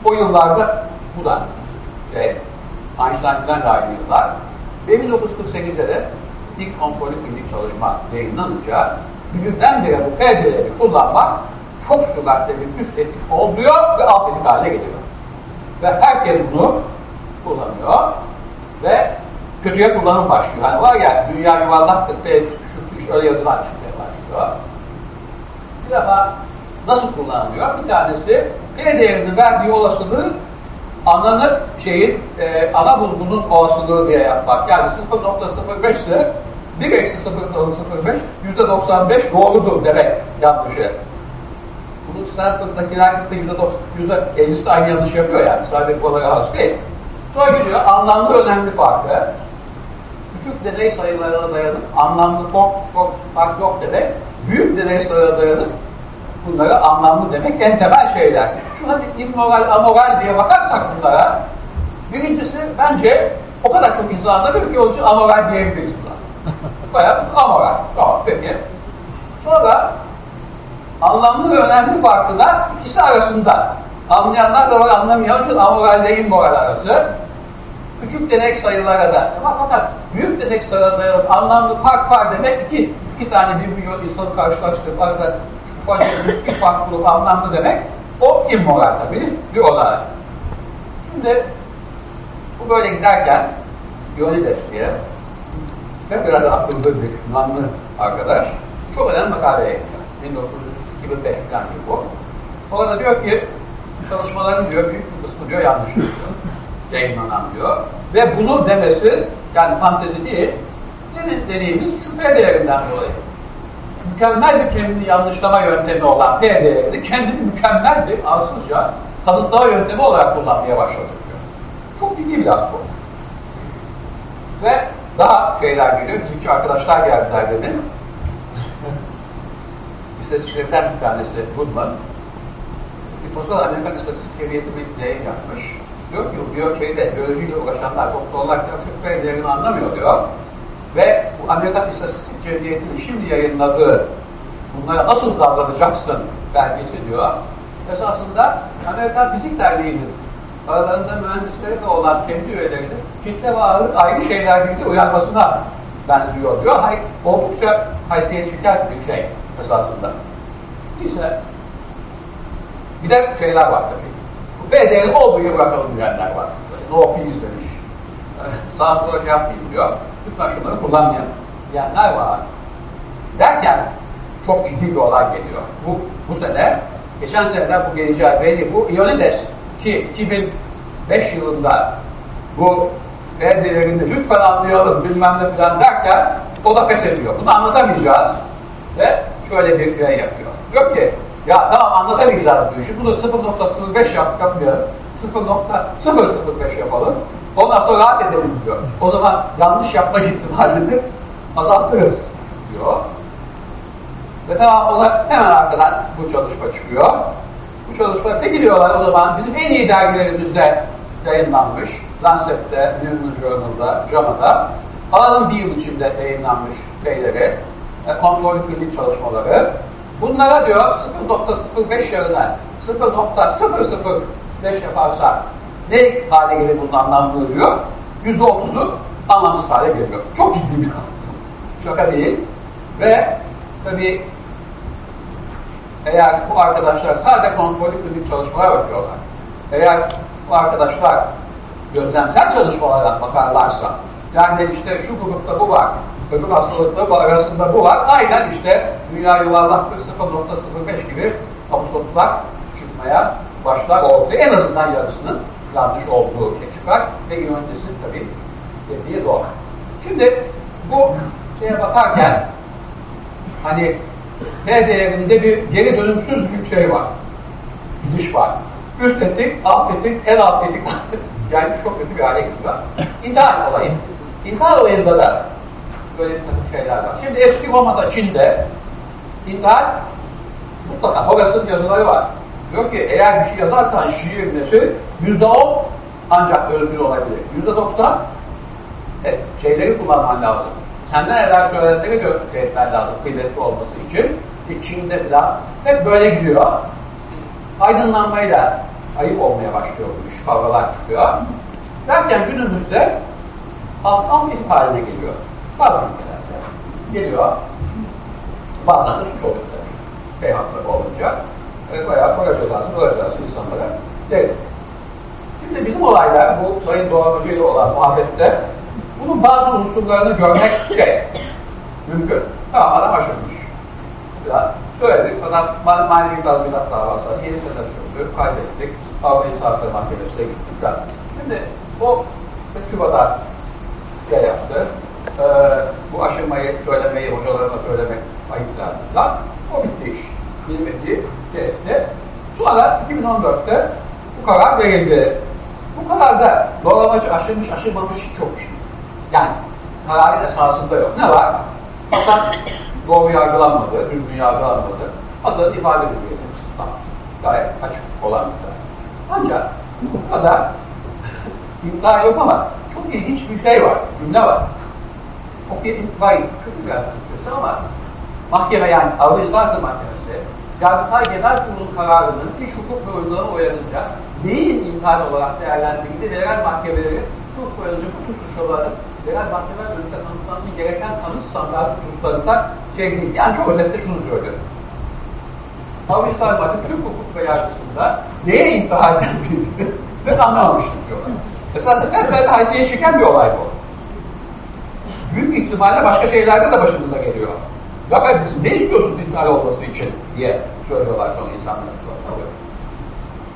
o yıllarda bu da şey, Einstein'dan da aynı yıllar. Ve 1948'de de ilk onkolik klinik çalışma yayınlanınca birdenbire bu perdeleri kullanmak çok süratle bir üst etik oluyor ve alt etik haline geliyor. Ve herkes bunu kullanıyor ve kötüye kullanım başlıyor. Hani var ya dünya yuvarlaktır, P küçüktür, öyle yazılar çıkmaya başlıyor. Bir defa nasıl kullanılıyor? Bir tanesi P değerini verdiği olasılığı anlanıp şeyin e, ana bulgunun olasılığı diye yapmak. Yani 0.05 ise 1 eksi 0.05 yüzde 95 doğrudur demek yanlışı. Bunu Stanford'dakiler yüzde 50'si aynı yanlış yapıyor yani. Sadece kolay az değil. Sonra gidiyor anlamlı önemli farkı. Küçük deney sayılarına dayanıp anlamlı fark yok demek. Büyük deney sayılarına dayanıp bunları anlamlı demek en temel şeyler. Şu hani immoral, amoral diye bakarsak bunlara birincisi bence o kadar çok insan anlamıyor ki onun için amoral diyebiliriz buna. Bayağı amoral. Tamam peki. Sonra anlamlı ve önemli farkı da ikisi arasında. Anlayanlar da var, anlamayan şu amoral ile immoral arası. Küçük denek sayılara da. Ama fakat büyük denek sayılara anlamlı fark var demek ki iki tane bir milyon insanı karşılaştırıp arada bacaklık, bir farklılık anlamlı demek o immoral tabii bir olay. Şimdi bu böyle giderken Leonidas diye ve biraz akıllı bir Yunanlı arkadaş çok önemli makale yayınlıyor. 1905 falan gibi bu. Orada diyor ki çalışmaların diyor büyük bir kısmı diyor yanlış diyor. Yayınlanan diyor. Ve bunu demesi yani fantezi değil demin dediğimiz şüphe değerinden dolayı. Mükemmel bir kendini yanlışlama yöntemi olan değerini kendini mükemmel bir arsızca kanıtlama yöntemi olarak kullanmaya başladı. Çok ciddi bir laf bu. Ve daha şeyler geliyor. Bizimki arkadaşlar geldiler dedim. İstatistiklerden bir tanesi Goodman. Postal Amerikan İstatistik Devleti bir yayın yapmış. Diyor ki diyor şeyde biyolojiyle uğraşanlar, doktorlar tıp verilerini anlamıyor diyor. Ve bu Amerikan İstatistik Cemiyeti'nin şimdi yayınladığı bunlara nasıl davranacaksın belgesi diyor. Esasında Amerikan Fizik Derneği'nin aralarında mühendisleri de olan kendi üyelerinin kitle ve aynı şeyler gibi uyarmasına benziyor diyor. Hay, oldukça haysiyet şikayet bir şey esasında. Neyse bir de şeyler var tabii. Bu BD'nin olduğu bırakalım diyenler var. No peace demiş. Sağ sola şey yapmayayım diyor. Lütfen şunları kullanmayın diyenler var. Derken çok ciddi bir olay geliyor. Bu, bu sene, geçen seneden bu geleceği belli. Bu Ionides ki 2005 yılında bu belgelerini lütfen anlayalım bilmem ne falan derken o da pes ediyor. Bunu anlatamayacağız. Ve şöyle bir şey yapıyor. Diyor ki ya tamam anlatamayacağız diyor. Şimdi bunu 0.05 yap, yapmayalım. 0.005 yapalım. Ondan sonra rahat edelim diyor. O zaman yanlış yapma ihtimalini azaltırız diyor. Ve tamam ona hemen arkadan bu çalışma çıkıyor. Bu çalışma peki diyorlar o zaman bizim en iyi dergilerimizde yayınlanmış. Lancet'te, New England Journal'da, JAMA'da. Alalım bir yıl içinde yayınlanmış şeyleri, e, kontrollü klinik çalışmaları. Bunlara diyor 0.05 yerine 0.005 yaparsa ne hale gelir bunun anlamlı diyor. %30'u anlamsız hale geliyor. Çok ciddi bir Şaka değil. Ve tabii eğer bu arkadaşlar sadece kontrollü klinik çalışmalar yapıyorlar. Eğer bu arkadaşlar gözlemsel çalışmalara bakarlarsa, yani işte şu grupta bu var, öbür hastalıkta bu arasında bu var, aynen işte dünya yuvarlaktır 0.05 gibi kabusotlar çıkmaya başlar ortaya. En azından yarısının yanlış olduğu şey çıkar ve yönetisi tabii dediği doğru. Şimdi bu şeye bakarken hani P değerinde bir geri dönümsüz bir şey var. Gidiş var. Üst etik, alt etik, en alt etik yani çok kötü bir hale gidiyor. İntihar olayı. İntihar olayında da böyle bir şeyler var. Şimdi eski Roma'da, Çin'de intihar mutlaka Horace'ın yazıları var. Diyor ki eğer bir şey yazarsan şiir neşir yüzde on ancak özgür olabilir. Yüzde doksan e, şeyleri kullanman lazım. Senden evvel söyledikleri şey etmen lazım kıymetli olması için. İçinde falan hep böyle gidiyor. Aydınlanmayla ayıp olmaya başlıyor bu iş, kavgalar çıkıyor. Derken günümüzde alt etik haline geliyor. Bazı ülkelerde geliyor. Bazen de suç oluyor tabii. Şey hakları olunca. E, bayağı para para cezası insanlara değil. Şimdi bizim olaylar, bu Sayın Doğan Hoca ile olan muhabbette bunun bazı unsurlarını görmek şey, mümkün. Tamam adam aşırmış. Ya, söyledik, adam manevi tazminat davası var, yeni sene sürdü, kaydettik, Avrupa İnsan Mahkemesi'ne gittik. Ben. Şimdi o Küba'da şey yaptı, ee, bu aşırmayı söylemeyi hocalarına söylemek ayıplarından, o bitti iş. Bilmediği etti. Sonra 2014'te bu karar verildi. Bu kararda doğramacı aşırmış aşırmamış çok şey. Yani kararın esasında yok. Ne var? Hasan doğru yargılanmadı, düzgün yargılanmadı. Hasan'ın ifade hürriyeti kısıtlandı. Gayet açık olan bir tane. Ancak bu kadar iddia yok ama çok ilginç bir şey var, cümle var. O bir iddia kötü bir Türkçesi ama mahkeme yani Avrupa İnsan Mahkemesi Yargıtay Genel Kurulu kararının iş hukuk ve uygulama uyarınca neyin intihar olarak değerlendirildiği yerel mahkemeleri hukuk boyunca bu tür suçların yerel mahkemeler önünde tanıtlanması gereken tanı standart hususlarında şey değil. Yani çok özetle şunu söylüyorum. İnsan bakın Türk hukuk ve yargısında neye intihar edildiğini ben anlamamıştım diyorlar. Hep böyle haysiyet çeken bir olay bu. Büyük ihtimalle başka şeylerde de başımıza geliyor. Ya biz ne istiyorsunuz intihar olması için diye söylüyorlar sonra insanlar.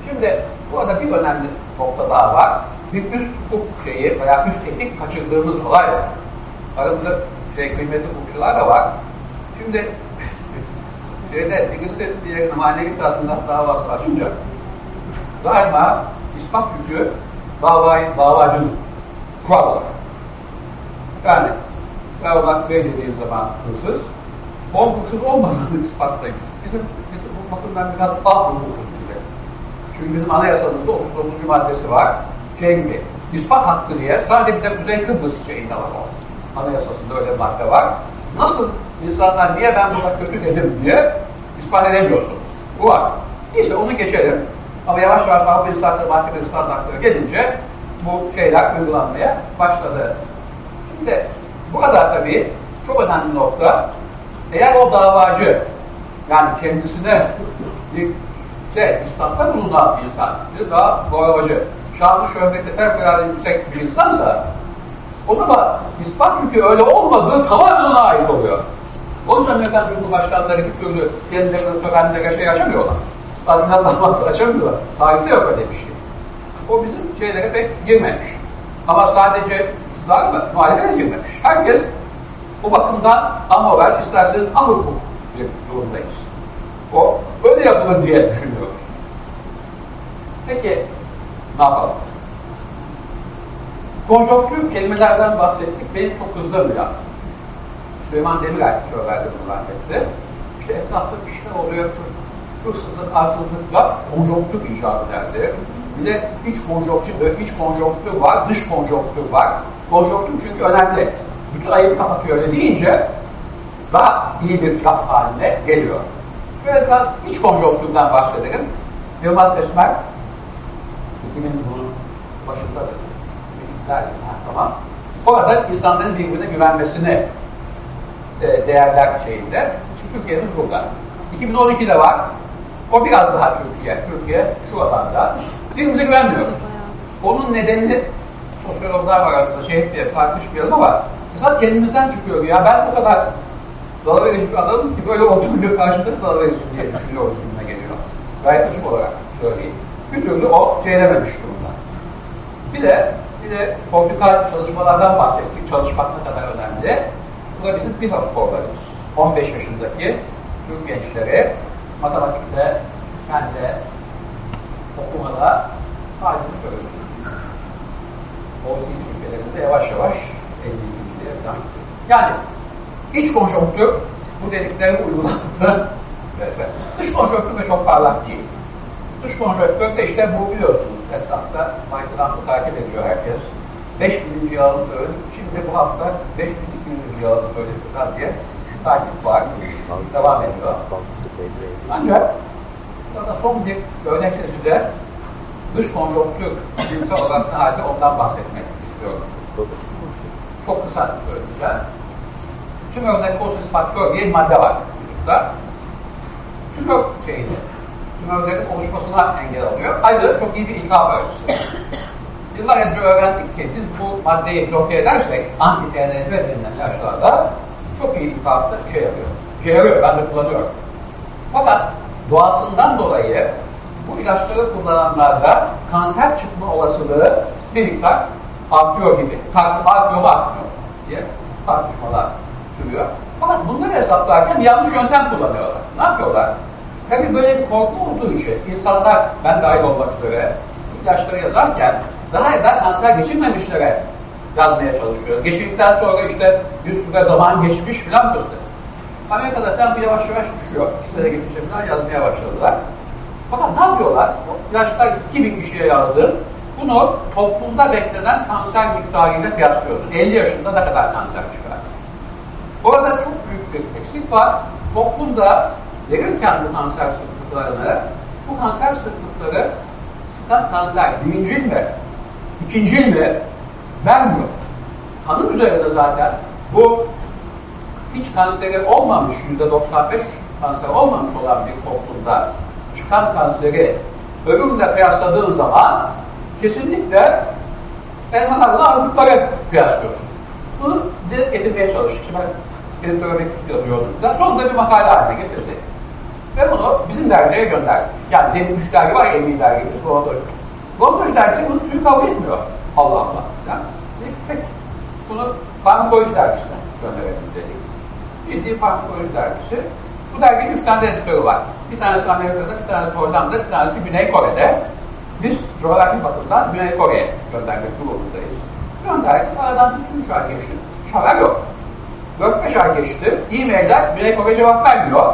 Şimdi bu arada bir önemli nokta daha var. Bir üst hukuk şeyi veya üst etik kaçırdığımız olay var. Aramızda şey, kıymetli hukukçular da var. Şimdi şeyde birisi bir manevi tazminat davası açınca daima ispat yükü davayı, davacının kural olarak. Yani davalar belirlediğim zaman hırsız, o hırsız olmadığını ispatlayın. Bizim, bizim bu bakımdan biraz alt hukuk usulü. Çünkü bizim anayasamızda 39. maddesi var. Şey gibi, ispat hakkı diye sadece bir de Kuzey Kıbrıs şeyinde var o. Anayasasında öyle bir madde var. Nasıl insanlar niye ben buna kötü dedim diye ispat edemiyorsun. Bu var. Neyse onu geçelim. Ama yavaş yavaş Avrupa İnsan Hakları Mahkemesi standartları gelince bu şeyler uygulanmaya başladı. Şimdi bu kadar tabii çok önemli nokta. Eğer o davacı yani kendisine bir şey, İslam'da bulunan bir insan, bir daha boğavacı, şanlı şöhreti fevkalade yüksek bir insansa o zaman ispat yükü öyle olmadığı tamamen ona ait oluyor. O yüzden neden Cumhurbaşkanları bir türlü kendilerine törenlere şey açamıyorlar. Tazminat davası açamıyorlar. Tarihte yok öyle bir şey. O bizim şeylere pek girmemiş. Ama sadece iktidar mı? Muhalefete girmemiş. Herkes bu bakımdan amoral, isterseniz ahukuk bir durumdayız. O öyle yapılır diye düşünüyoruz. Peki ne yapalım? Konjonktür kelimelerden bahsettik. Benim çok hızlı Süleyman Demirel söylerdi bunu rahmetli. İşte etrafta bir şeyler oluyor. Hırsızlık, arsızlıkla konjonktür icap ederdi. Bize iç konjonktür, iç konjonktür var, dış konjonktür var. Konjonktür çünkü önemli. Bütün ayıp kapatıyor öyle deyince daha iyi bir laf haline geliyor. Böyle biraz iç konjonktürden bahsedelim. Yılmaz Esmer, hükümün bunun başındadır. Ha, tamam. Orada insanların birbirine güvenmesini e, değerler şeyinde. Çünkü Türkiye'nin burada. 2012'de var. O biraz daha Türkiye. Türkiye şu alanda. Birbirimize güvenmiyoruz. Onun nedenini sosyologlar var arasında şey diye tartışmayalım ama mesela kendimizden çıkıyor. Ya ben bu kadar dalga geçmiş adamım ki böyle oturuyor karşılıklı dalga geçmiş diye düşünüyoruz gibime geliyor. Gayet açık olarak söyleyeyim. Bir türlü o şeylememiş durumda. Bir de bir de politikal çalışmalardan bahsettik. Çalışmak ne kadar önemli. Bu da bizim PISA skorlarımız. 15 yaşındaki Türk gençleri matematikte, fende, okumada halini görüyoruz. OECD ülkelerinde yavaş yavaş 52'liye falan. Yani iç konjonktür bu dedikleri uygulandı. evet. Dış konjonktür de çok parlak değil. Dış konjonktür de işte bu biliyorsunuz etrafta Michael Hunt'ı takip ediyor herkes. 5000. yılını söyledik. Şimdi bu hafta 5200. yılını söyledik diye takip var. Devam ediyor. Ancak burada son bir örnekle size dış konjonktür cinsel olarak halde ondan bahsetmek istiyorum. Çok kısa söyleyeceğim. Tüm örnek kosis faktör diye bir madde var vücutta. Tümör şeyini, tümörlerin oluşmasına engel oluyor. Ayrıca çok iyi bir iltihap öğretisi. Yıllar önce öğrendik ki biz bu maddeyi bloke edersek anti-TNF denilen ilaçlarda çok iyi iltihapta şey yapıyor. İşe yarıyor, ben de kullanıyorum. Fakat doğasından dolayı bu ilaçları kullananlarda kanser çıkma olasılığı bir miktar artıyor gibi. Artıyor mu artmıyor diye tartışmalar sürüyor. Fakat bunları hesaplarken yanlış yöntem kullanıyorlar. Ne yapıyorlar? Tabii böyle bir korku olduğu için insanlar, ben dahil olmak üzere ilaçları yazarken daha evvel kanser geçirmemişlere yazmaya çalışıyor. Geçirdikten sonra işte bir süre zaman geçmiş filan fıstık. Amerika'da bir yavaş yavaş düşüyor. İki sene geçince yazmaya başladılar. Fakat ne yapıyorlar? İlaçlar 2000 kişiye yazdı. Bunu toplumda beklenen kanser miktarıyla kıyaslıyorsun. 50 yaşında ne kadar kanser çıkar? Orada çok büyük bir eksik var. Toplumda verirken bu kanser sıklıklarını, bu kanser sıklıkları sıkan kanser birincil mi, ikincil mi vermiyor. Kanın üzerinde zaten bu hiç kanseri olmamış yüzde 95 kanser olmamış olan bir toplumda çıkan kanseri öbürünle kıyasladığın zaman kesinlikle elmalarla armutları kıyaslıyoruz. Bunu dile getirmeye çalıştık. Şimdi ben editörü mektup yazıyordum. Sonunda bir makale haline getirdik. Ve bunu bizim dergiye gönderdik. Yani demin üç dergi var ya iyi dergimiz. Voltaj. Voltaj dergi bunu tüy kabul etmiyor. Allah Allah. Yani, peki, bunu farmakoloji dergisine gönderelim dedik. Ciddi farmakoloji dergisi. Bu derginin üç tane editörü var. Bir tanesi Amerika'da, bir tanesi Hollanda'da, bir tanesi Güney Kore'de. Biz coğrafi bakımdan Güney Kore'ye göndermek durumundayız. Gönderdik. Aradan 2-3 ay geçti. Hiç yok. 4-5 ay geçti. E-mailler Güney Kore cevap vermiyor.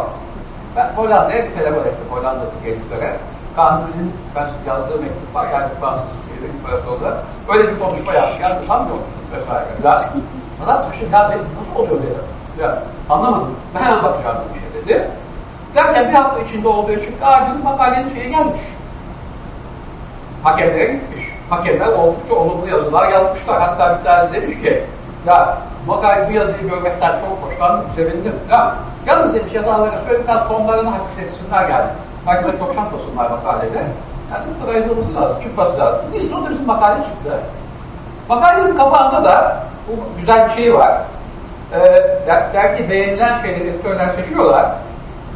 Ben Hollanda'ya bir telefon ettim. Hollanda'daki editöre. Kanuni'nin ben yazdığı mektup var. Yani Fransız İmparatorluğu'da. Öyle bir konuşma yaptı. Yani utanmıyor musun? Vesaire. Ya, adam taşı ya dedim, nasıl oluyor dedim. Ya anlamadım. Ben hemen bakacağım bir şey dedi. Derken bir hafta içinde olduğu. Aa bizim makalenin şeyi gelmiş. Hakemlere gitmiş. Hakemler oldukça olumlu yazılar yazmışlar. Hatta bir tanesi demiş ki ya makale bu yazıyı görmekten çok hoşlandım, sevindim. Ya yalnız demiş yazarlara şöyle biraz tonlarını hafifletsinler. Belki de çok şantlasınlar makalede. Yani bu kadar yazılması lazım, çıkması lazım. Neyse o da bizim makale çıktı. Makalenin kapağında da bu güzel bir şey var. Ee, belki beğenilen şeyleri editörler seçiyorlar.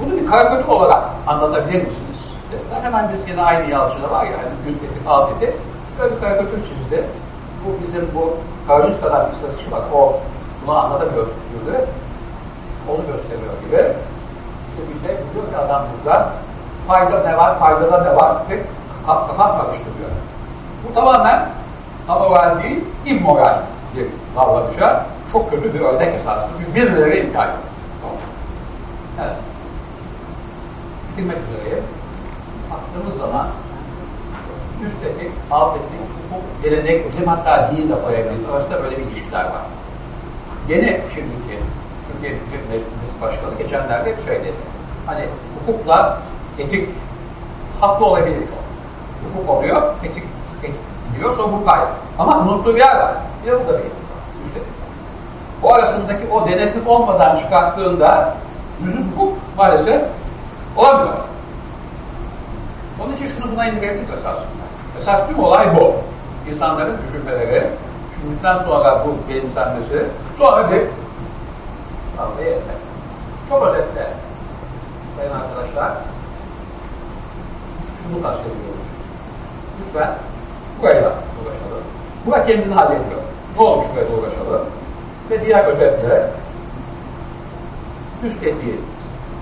Bunu bir karikatür olarak anlatabilir misiniz? Hemen yine aynı yalçıda var ya, yani alt dedik. Böyle karikatür çizdi. Bu bizim bu Karolinska'dan bir satışçı var. O bunu anlatamıyor gibi. Onu gösteriyor gibi. İşte bize diyor ki adam burada fayda ne var, faydada ne var ve kafam karıştırıyor. Bu tamamen amoral değil, immoral bir davranışa çok kötü bir örnek esaslı. Birileri imkan yok. Evet. Bitirmek üzereyim. Baktığımız zaman üst etik, alt etik, hukuk, gelenek, bilim hatta din de koyabiliriz. Arasında böyle bir ilişkiler var. Yeni şimdiki Türkiye Büyük Meclis Başkanı geçenlerde dedi. Hani hukukla etik haklı olabilir. Hukuk oluyor, etik, etik gidiyor, sonra hukuk kaydı. Ama unuttuğu bir yer var. Bir de bu da bir üst etik. O arasındaki o denetim olmadan çıkarttığında yüzü hukuk maalesef olamıyor. Onun için şunu buna indirebiliriz esasında. Esas tüm olay bu. İnsanların düşünmeleri, düşündükten sonra bu benimsenmesi, sonra bir kavga etmek. Çok özetle, sayın arkadaşlar, şunu kastediyoruz. Lütfen burayla uğraşalım. Bura kendini hallediyor. Ne olmuş buraya uğraşalım? Ve diğer özetle, üst etiği,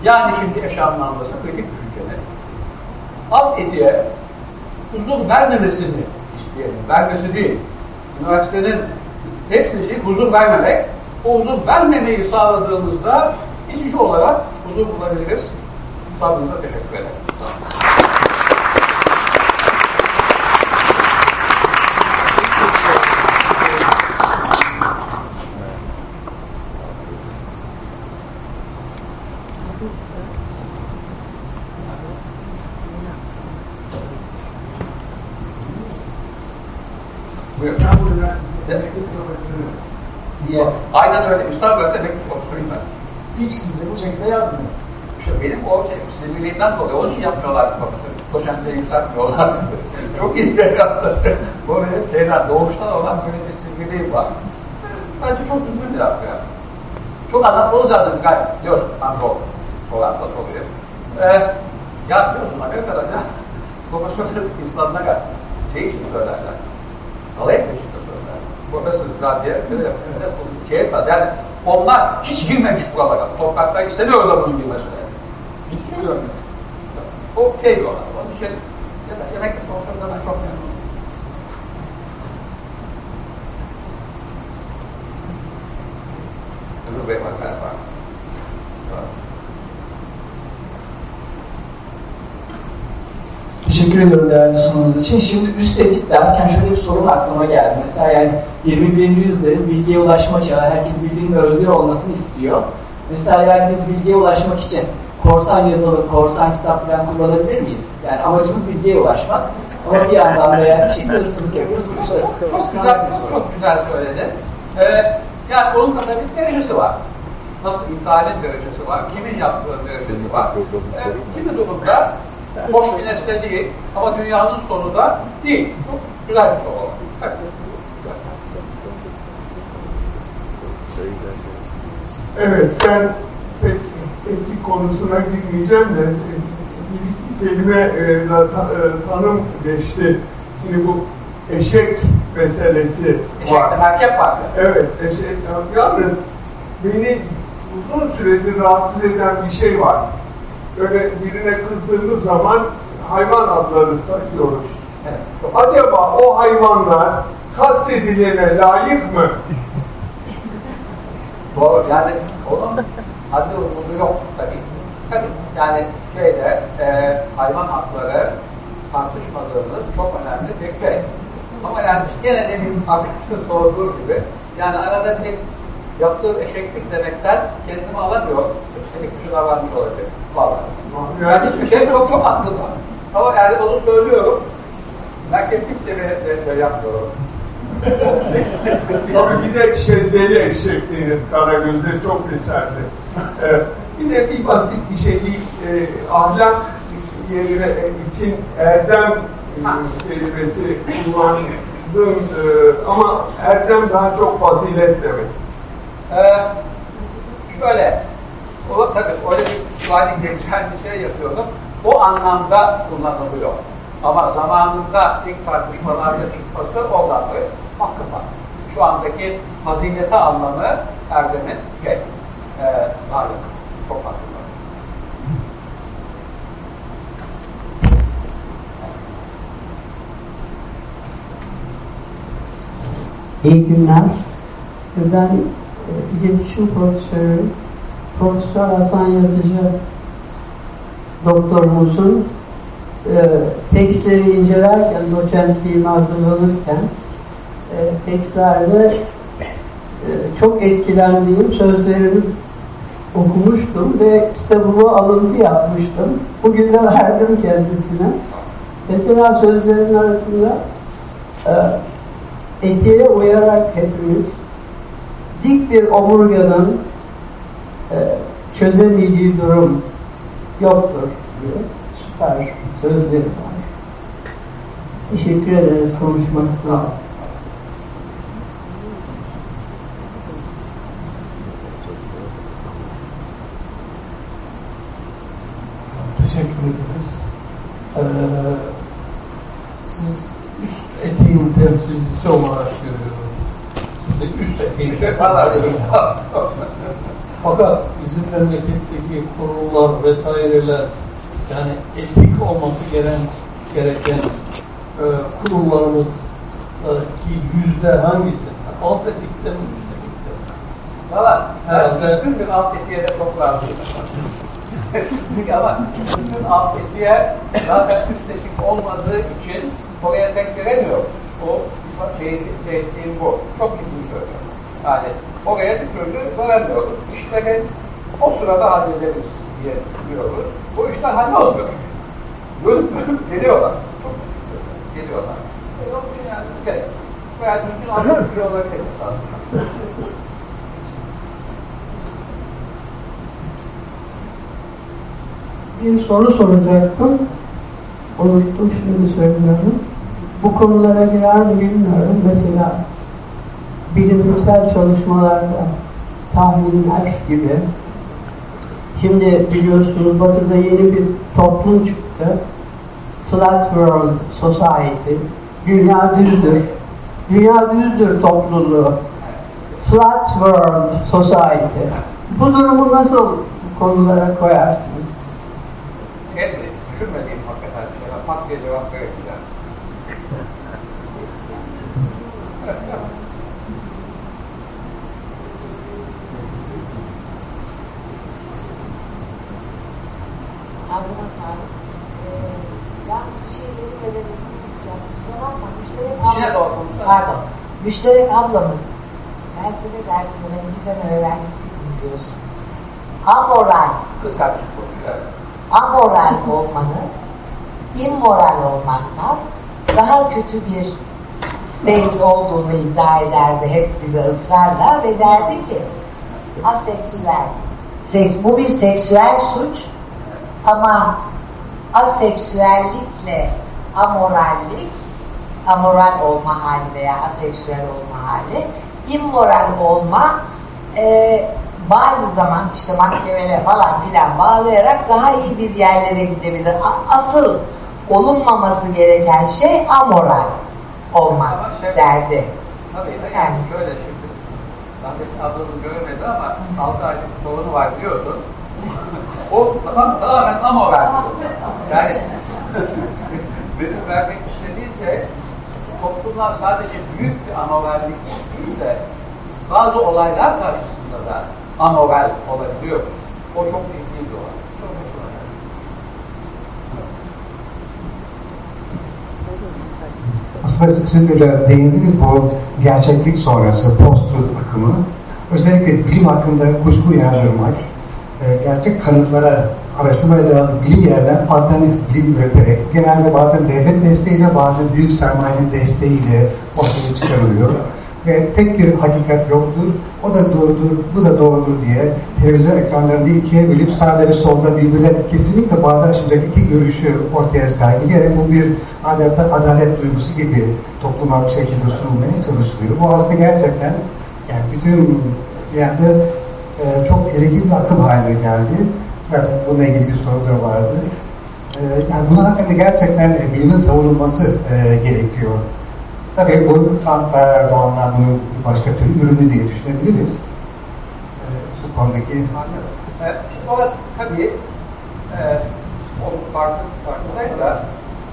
yani şimdi yaşamlanması kritik düşüncenin, alt etiğe huzur vermemesini isteyelim. Vermesi değil. Üniversitenin hepsi şey huzur vermemek. O huzur vermemeyi sağladığımızda itici olarak huzur bulabiliriz. Sabrınıza teşekkür ederim. Buyur. Diye Aynen öyle. Üstad verse mektup okuyayım ben. hiç kimse bu şekilde yazmıyor. İşte benim o şey, sinirliğimden dolayı onun için yapmıyorlar profesör. Doçentleri yükseltmiyorlar. Çok iyi yaptı. Bu benim şeyden, doğuştan olan böyle bir sinirliğim var. Bence çok düzgün bir yaptı ya. Çok anlatmamız lazım gayet. Diyorsun, Anadolu. Soğukta soruyor. Ee, ya diyorsun Amerika'da ya, profesör insanlara şey için söylerler. Alay etmek için de söylerler. Profesör falan diye böyle şey etmez. Yani onlar hiç girmemiş buralara. Topraklar istemiyoruz onun girmesine. Hiç şey görmüyor. O şey diyorlar. Onun için ya da yemek konusunda ben çok memnunum. Öbür bey var galiba. Teşekkür ediyorum değerli sunumunuz için. Şimdi üst etik derken şöyle bir sorun aklıma geldi. Mesela yani 21. yüzyıldayız, bilgiye ulaşma çağı, herkes bildiğinin özgür olmasını istiyor. Mesela biz bilgiye ulaşmak için korsan yazılı, korsan kitap falan kullanabilir miyiz? Yani amacımız bilgiye ulaşmak. Ama bir yandan da yani bir şekilde hırsızlık yapıyoruz. Bu. Çok güzel, çok güzel söyledin. Ee, yani onun da bir derecesi var. nasıl intihalin derecesi var, kimin yaptığı derecesi var. E, kimi durumda boş bir nesne değil ama dünyanın sonu da değil. Çok güzel bir soru. Evet. Evet, ben etik konusuna girmeyeceğim de bir kelime e, da, ta, e, tanım geçti. Şimdi bu eşek meselesi Eşekte var. erkek farkı. Evet, eşek. Yalnız beni uzun süredir rahatsız eden bir şey var. Böyle birine kızdığımız zaman hayvan adları sayıyoruz. Evet, Acaba o hayvanlar kastedilene layık mı? Doğru. Yani onun haddi hukuku yok tabii. Tabii. Yani şeyde e, hayvan hakları tartışmadığımız çok önemli bir şey. Ama yani gene de bir arkadaşın sorduğu gibi yani arada bir yaptığı eşeklik demekten kendimi alamıyor. Bir şey davranmış olacak. Vallahi. Yani hiçbir şey çok çok haklı var. Ama yani onu söylüyorum. Ben kesinlikle bir şey yapmıyorum. Tabii bir de şey deli eşek denir Karagöz'de çok geçerli. Ee, bir de bir basit bir şey değil. Ee, ahlak yerine için erdem e, kelimesi kullandım e, ama erdem daha çok fazilet demek. Ee, şöyle, o tabii öyle bir suali geçen bir şey yapıyordum. O anlamda kullanılıyor. Ama zamanında ilk tartışmalarda çıkması oradan dolayı hakkı var. Şu andaki fazilete anlamı Erdem'in şey, e, layık. Çok hakkı var. İyi günler. Ben iletişim profesörü, Profesör Hasan Yazıcı doktorumuzun e, tekstleri incelerken, doçentliğime hazırlanırken e, tekstlerde e, çok etkilendiğim sözlerini okumuştum ve kitabıma alıntı yapmıştım. Bugün de verdim kendisine. Mesela sözlerin arasında e, etiğe uyarak hepimiz dik bir omurganın e, çözemeyeceği durum yoktur diyor. Süper sözleri var. Teşekkür ederiz konuşmasına. Teşekkür ederiz. Ee, siz üst etiğin temsilcisi olarak. Sizi üst etiğin Fakat bizim memleketteki kurullar vesaireler yani etik olması gereken gereken e, kurullarımız e, ki yüzde hangisi? Alt etikte mi üst etikte mi? Valla Herhalde- bütün gün alt etiğe de çok razıyım. Ama bütün alt etiğe zaten üst etik olmadığı için oraya tek giremiyoruz. O şey, şey, şey bu. Çok ciddi söylüyorum. Yani oraya bir türlü varamıyoruz. İşleri o sırada hallederiz diye diyoruz. Bu işler hallolmuyor. Görünmüyoruz, geliyorlar. Çok geliyorlar. E, onun için yani gerek. Veya düzgün anlatıyor olabilir. Bir soru soracaktım. Unuttum şimdi söylüyorum. Bu konulara girer mi bilmiyorum. Mesela bilimsel çalışmalarda tahminler gibi. Şimdi biliyorsunuz Batı'da yeni bir toplum çıktı. Flat World Society. Dünya düzdür. Dünya düzdür topluluğu. Flat World Society. Bu durumu nasıl konulara koyarsınız? Şey, düşünmediğim hakikaten bir şey. Pat diye cevap vereceğim. Ağzına sağlık. Ee, yalnız bir şey verilmeden unutmayacağım. Kusura bakma. Müşterek İçine doğru konuşsana. Pardon. Müşterek ablamız felsefe derslerinin bizden öğrencisi biliyorsun. Amoral, Kız kardeşim konuşuyor. Amoral olmanın immoral olmaktan daha kötü bir stage olduğunu iddia ederdi hep bize ısrarla ve derdi ki aseksüel. Seks, bu bir seksüel suç ama aseksüellikle amorallik, amoral olma hali veya aseksüel olma hali, immoral olma e, bazı zaman işte mahkemele falan filan bağlayarak daha iyi bir yerlere gidebilir. Asıl olunmaması gereken şey amoral olmak şey, derdi. Tabii yani şöyle şimdi rahmetli ablamı göremedi ama 6 aylık sorunu var diyorsun. o tamam, tamamen amoral. Yani benim vermek istediğim de toplumlar sadece büyük bir amorallik değil de bazı olaylar karşısında da amoral olabiliyoruz. O çok ciddi bir olay. Aslında siz de değindiniz bu gerçeklik sonrası post-truth akımı. Özellikle bilim hakkında kuşku uyandırmak, e, gerçek kanıtlara araştırmaya devam bilim yerden alternatif bilim üreterek genelde bazen devlet desteğiyle bazen büyük sermayenin desteğiyle ortaya çıkarılıyor ve tek bir hakikat yoktur. O da doğrudur, bu da doğrudur diye televizyon ekranlarında ikiye bölüp sağda ve solda birbirine kesinlikle bağdaşmayacak iki görüşü ortaya sergileyerek bu bir adeta adalet duygusu gibi topluma bir şekilde sunulmaya çalışılıyor. Bu aslında gerçekten yani bütün yerde e, çok elegant bir akım haline geldi. Zaten bununla ilgili bir soru da vardı. E, yani bunun hakkında gerçekten e, bilimin savunulması e, gerekiyor. Tabii bu Trump'lar, Erdoğan'lar bunu başka türlü ürünü diye düşünebiliriz. Ee, bu konudaki... Evet, orada tabii e, o farklı farkındayım da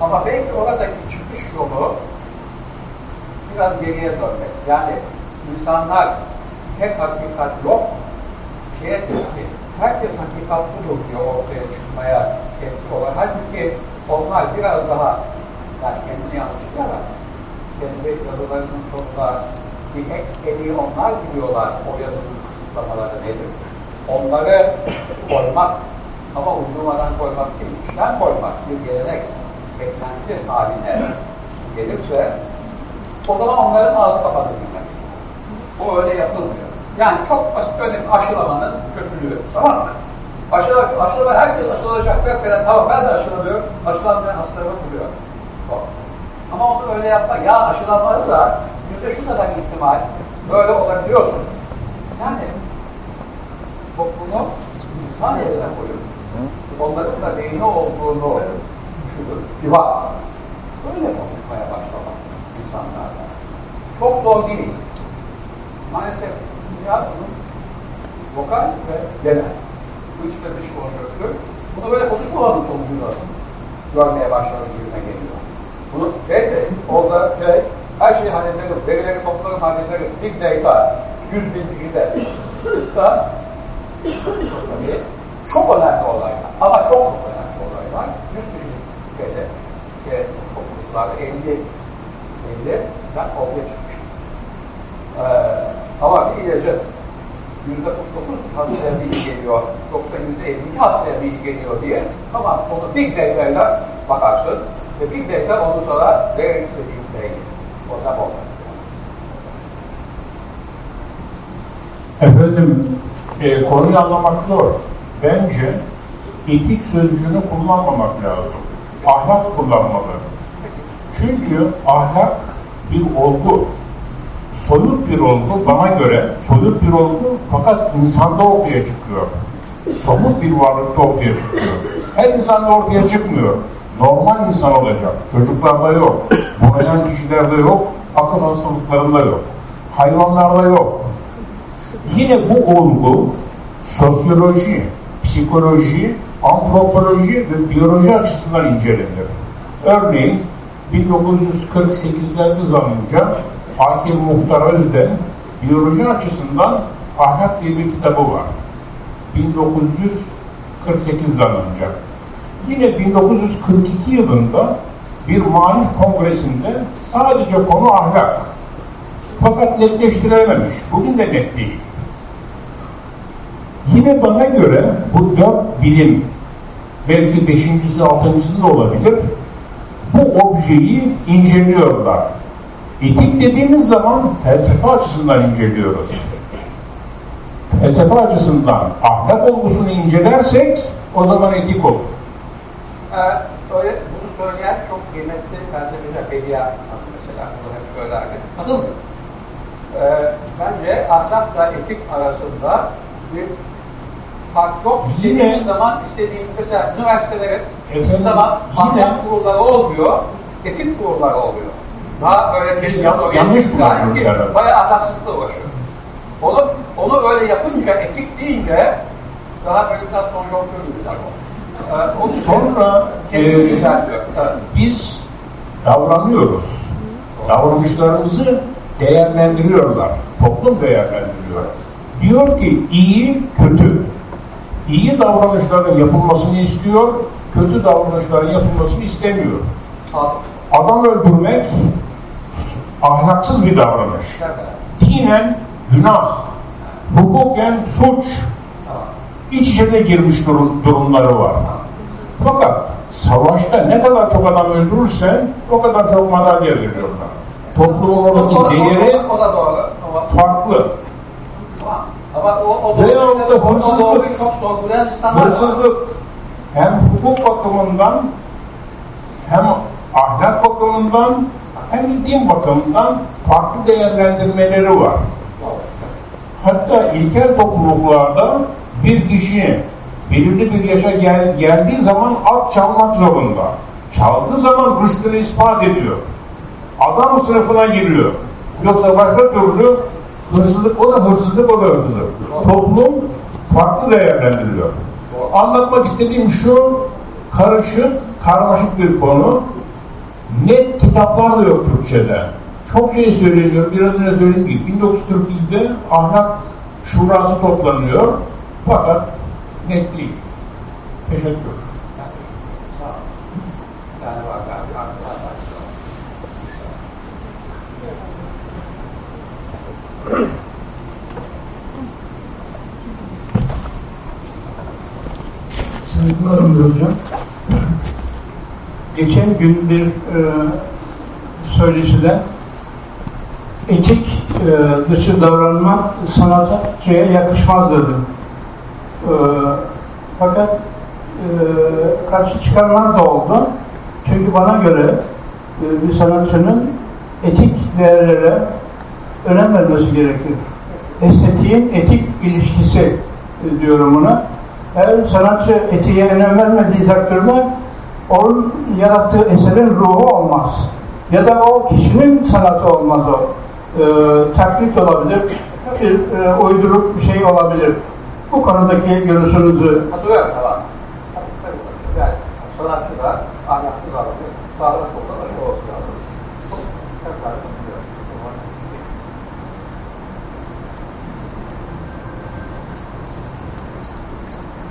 ama belki oradaki çıkış yolu biraz geriye dönmek. Yani insanlar tek hakikat yok, şeye tepki. Herkes hakikat budur diye ortaya çıkmaya tepki olan. Halbuki onlar biraz daha yani kendini yanlışlayarak kendi yazılarının sonunda bir ek eli onlar biliyorlar o yazının kısıtlamaları nedir. Onları koymak ama uydurmadan koymak değil, içten koymak bir gelenek, beklenti haline gelirse o zaman onların ağzı kapatır O öyle yapılmıyor. Yani çok basit örnek aşılamanın kötülüğü. Tamam mı? Aşıla, aşılama herkes aşılanacak. Ben, tamam ben de aşılanıyorum. Aşılanmayan hastalarımı buluyor. Ama onu öyle yapma. Ya aşılanmalı da yüzde şu kadar ihtimal böyle olabiliyorsun. Yani toplumu insan yerine koyuyor. Onların da beyni olduğunu düşünür. Diva. Böyle konuşmaya başlamak insanlarla. Çok zor değil. Maalesef dünya bunun vokal ve genel. İç ve dış konjonktür. Bunu böyle konuşmamanın sonucunu görmeye başladı gibime geliyor. Bunu belki orada şey, her şeyi hallederim, verileri toplarım hallederim, big data, 100 bin kişide da çok önemli olaylar. Ama çok çok önemli olaylar. 100 bin şeyde işte, topluluklarda 50 50 ben ortaya çıkmış. Ee, ama bir ilacın yüzde 49 hastaya bilgi geliyor, yoksa yüzde 52 hastaya bilgi geliyor diye. Tamam onu big data ile bakarsın ve data onu sonra vermek istediğim şeyi orada olmak. Efendim, e, konuyu anlamak zor. Bence etik sözcüğünü kullanmamak lazım. Ahlak kullanmalı. Çünkü ahlak bir olgu. Soyut bir olgu bana göre soyut bir olgu fakat insanda ortaya çıkıyor. Somut bir varlıkta ortaya çıkıyor. Her insanda ortaya çıkmıyor normal insan olacak. Çocuklarda yok, bunayan kişilerde yok, akıl hastalıklarında yok, hayvanlarda yok. Yine bu olgu sosyoloji, psikoloji, antropoloji ve biyoloji açısından incelenir. Örneğin 1948'lerde zanınca Akil Muhtar Özden biyoloji açısından ahlak diye bir kitabı var. 1948 zanınca. Yine 1942 yılında bir Malif Kongresi'nde sadece konu ahlak. Fakat netleştirilememiş. Bugün de net değil. Yine bana göre bu dört bilim, belki beşincisi, altıncısı da olabilir, bu objeyi inceliyorlar. Etik dediğimiz zaman felsefe açısından inceliyoruz. felsefe açısından ahlak olgusunu incelersek o zaman etik olur. Ee, öyle bunu söyleyen çok kıymetli felsefeci Bedia mesela bunu hep söylerdi. Katılmıyor. Ee, bence ahlakla etik arasında bir fark yok. İstediğimiz zaman istediğimiz mesela üniversitelerin Efendim, zaman ahlak kurulları olmuyor, etik kurulları oluyor. Daha böyle organik- yanlış kullanıyoruz. Bayağı ahlaksızlıkla uğraşıyor. Onu, onu öyle yapınca, etik deyince daha böyle biraz gibi bir Ee, Sonra e, biz davranıyoruz. Davranışlarımızı değerlendiriyorlar. Toplum değerlendiriyor. Diyor ki iyi, kötü. İyi davranışların yapılmasını istiyor, kötü davranışların yapılmasını istemiyor. Adam öldürmek ahlaksız bir davranış. Dinen günah, hukuken suç, iç içe de girmiş durum, durumları var. Fakat savaşta ne kadar çok adam öldürürsen o kadar çok madalya veriyorlar. Toplumun O, o, oradaki o, değeri o, o da doğru. Farklı. ama o, o Veyahut da. O, o hırsızlık. hem hukuk bakımından hem ahlak bakımından hem de din bakımından farklı değerlendirmeleri var. Hatta ilkel topluluklarda bir kişi belirli bir yaşa gel, geldiği zaman at çalmak zorunda. Çaldığı zaman rüştünü ispat ediyor. Adam sınıfına giriyor. Yoksa başka türlü hırsızlık, o da hırsızlık, o da hırsızlık. Toplum farklı değerlendiriliyor. Anlatmak istediğim şu, karışık, karmaşık bir konu. Net kitaplar da yok Türkçe'de. Çok şey söyleniyor. Biraz önce söylediğim gibi 1942'de ahlak şurası toplanıyor. Fakat net değil. Teşekkür. Sağ ol. Yani bak abi, arkadaşlar. Saygılarımla hocam. Geçen gün bir e, söyleşide etik e, dışı davranmak sanatçıya yakışmaz dedim. E, fakat e, karşı çıkanlar da oldu. Çünkü bana göre e, bir sanatçının etik değerlere önem vermesi gerekir. Estetiğin etik ilişkisi e, diyorum buna. Eğer sanatçı etiğe önem vermediği takdirde onun yarattığı eserin ruhu olmaz. Ya da o kişinin sanatı olmaz o. E, taklit olabilir, bir e, uyduruk bir şey olabilir. Bu konudaki görüşünüzü Hatırlıyorum tamam. Yani sanatçı da, ahlaklı da, sağlık olsa da şu olsun lazım. Çok tekrar.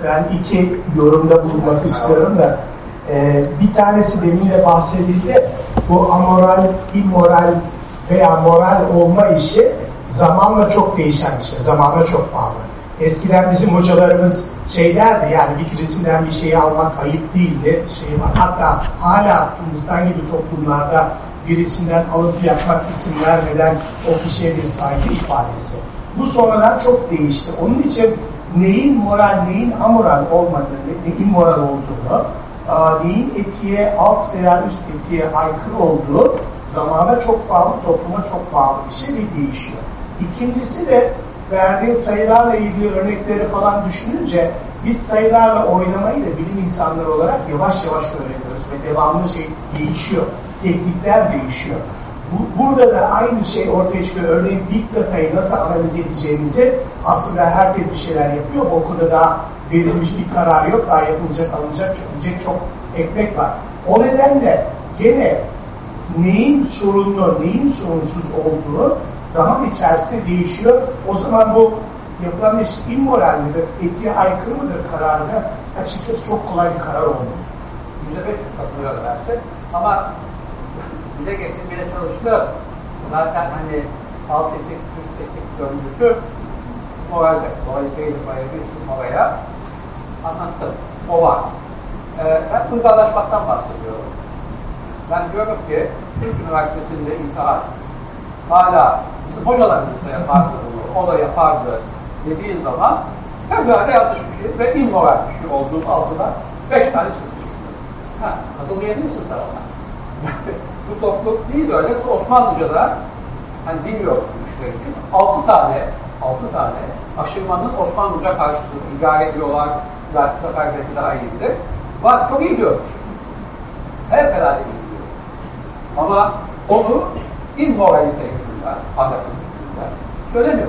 Ben iki yorumda bulunmak istiyorum da e, bir tanesi demin de bahsedildi. Bu amoral, immoral veya moral olma işi zamanla çok değişen bir şey. Zamana çok bağlı. Eskiden bizim hocalarımız şey derdi yani bir resimden bir şeyi almak ayıp değildi. Şey var. Hatta hala Hindistan gibi toplumlarda bir isimden alıntı yapmak isim vermeden o kişiye bir saygı ifadesi. Bu sonradan çok değişti. Onun için neyin moral, neyin amoral olmadığını, neyin moral olduğunu, aa, neyin etiğe alt veya üst etiğe aykırı olduğu zamana çok bağlı, topluma çok bağlı bir şey ve değişiyor. İkincisi de verdiğin sayılarla ilgili örnekleri falan düşününce biz sayılarla oynamayı da bilim insanları olarak yavaş yavaş öğreniyoruz ve devamlı şey değişiyor. Teknikler değişiyor. Bu, burada da aynı şey ortaya çıkıyor. Örneğin Big Data'yı nasıl analiz edeceğimizi aslında herkes bir şeyler yapıyor. Bu konuda daha verilmiş bir karar yok. Daha yapılacak, alınacak, çok, çok ekmek var. O nedenle gene neyin sorunlu, neyin sorunsuz olduğu zaman içerisinde değişiyor. O zaman bu yapılan iş immoral midir, etiğe aykırı mıdır kararını açıkçası çok kolay bir karar olmuyor. Yüzde beş yüz katılıyorum her şey. Ama bize getirmeye çalıştı. Zaten hani alt etik, üst etik döngüsü moralde. Dolayısıyla bayılmışsın oraya. Anlattım. O var. Ee, ben uygarlaşmaktan bahsediyorum. Ben diyorum ki Türk Üniversitesi'nde intihar hala bizim hocalarımız da yapardı bunu. O da yapardı. dediğin zaman fevkalade yanlış bir şey ve immoral bir şey olduğunu altına beş tane çizgi çıkıyor. Ha, katılmayabilirsin sen ona. Bu toplum değil öyle. Osmanlıca'da hani bilmiyorsun işlerini. Altı tane, altı tane aşırmanın Osmanlıca karşılığı idare ediyorlar. Zaten bu sefer belki daha iyiydi. Var, çok iyi diyormuş. Her diyor. Ama onu immoralite yüzünden, ahlakın yüzünden söylemiyor.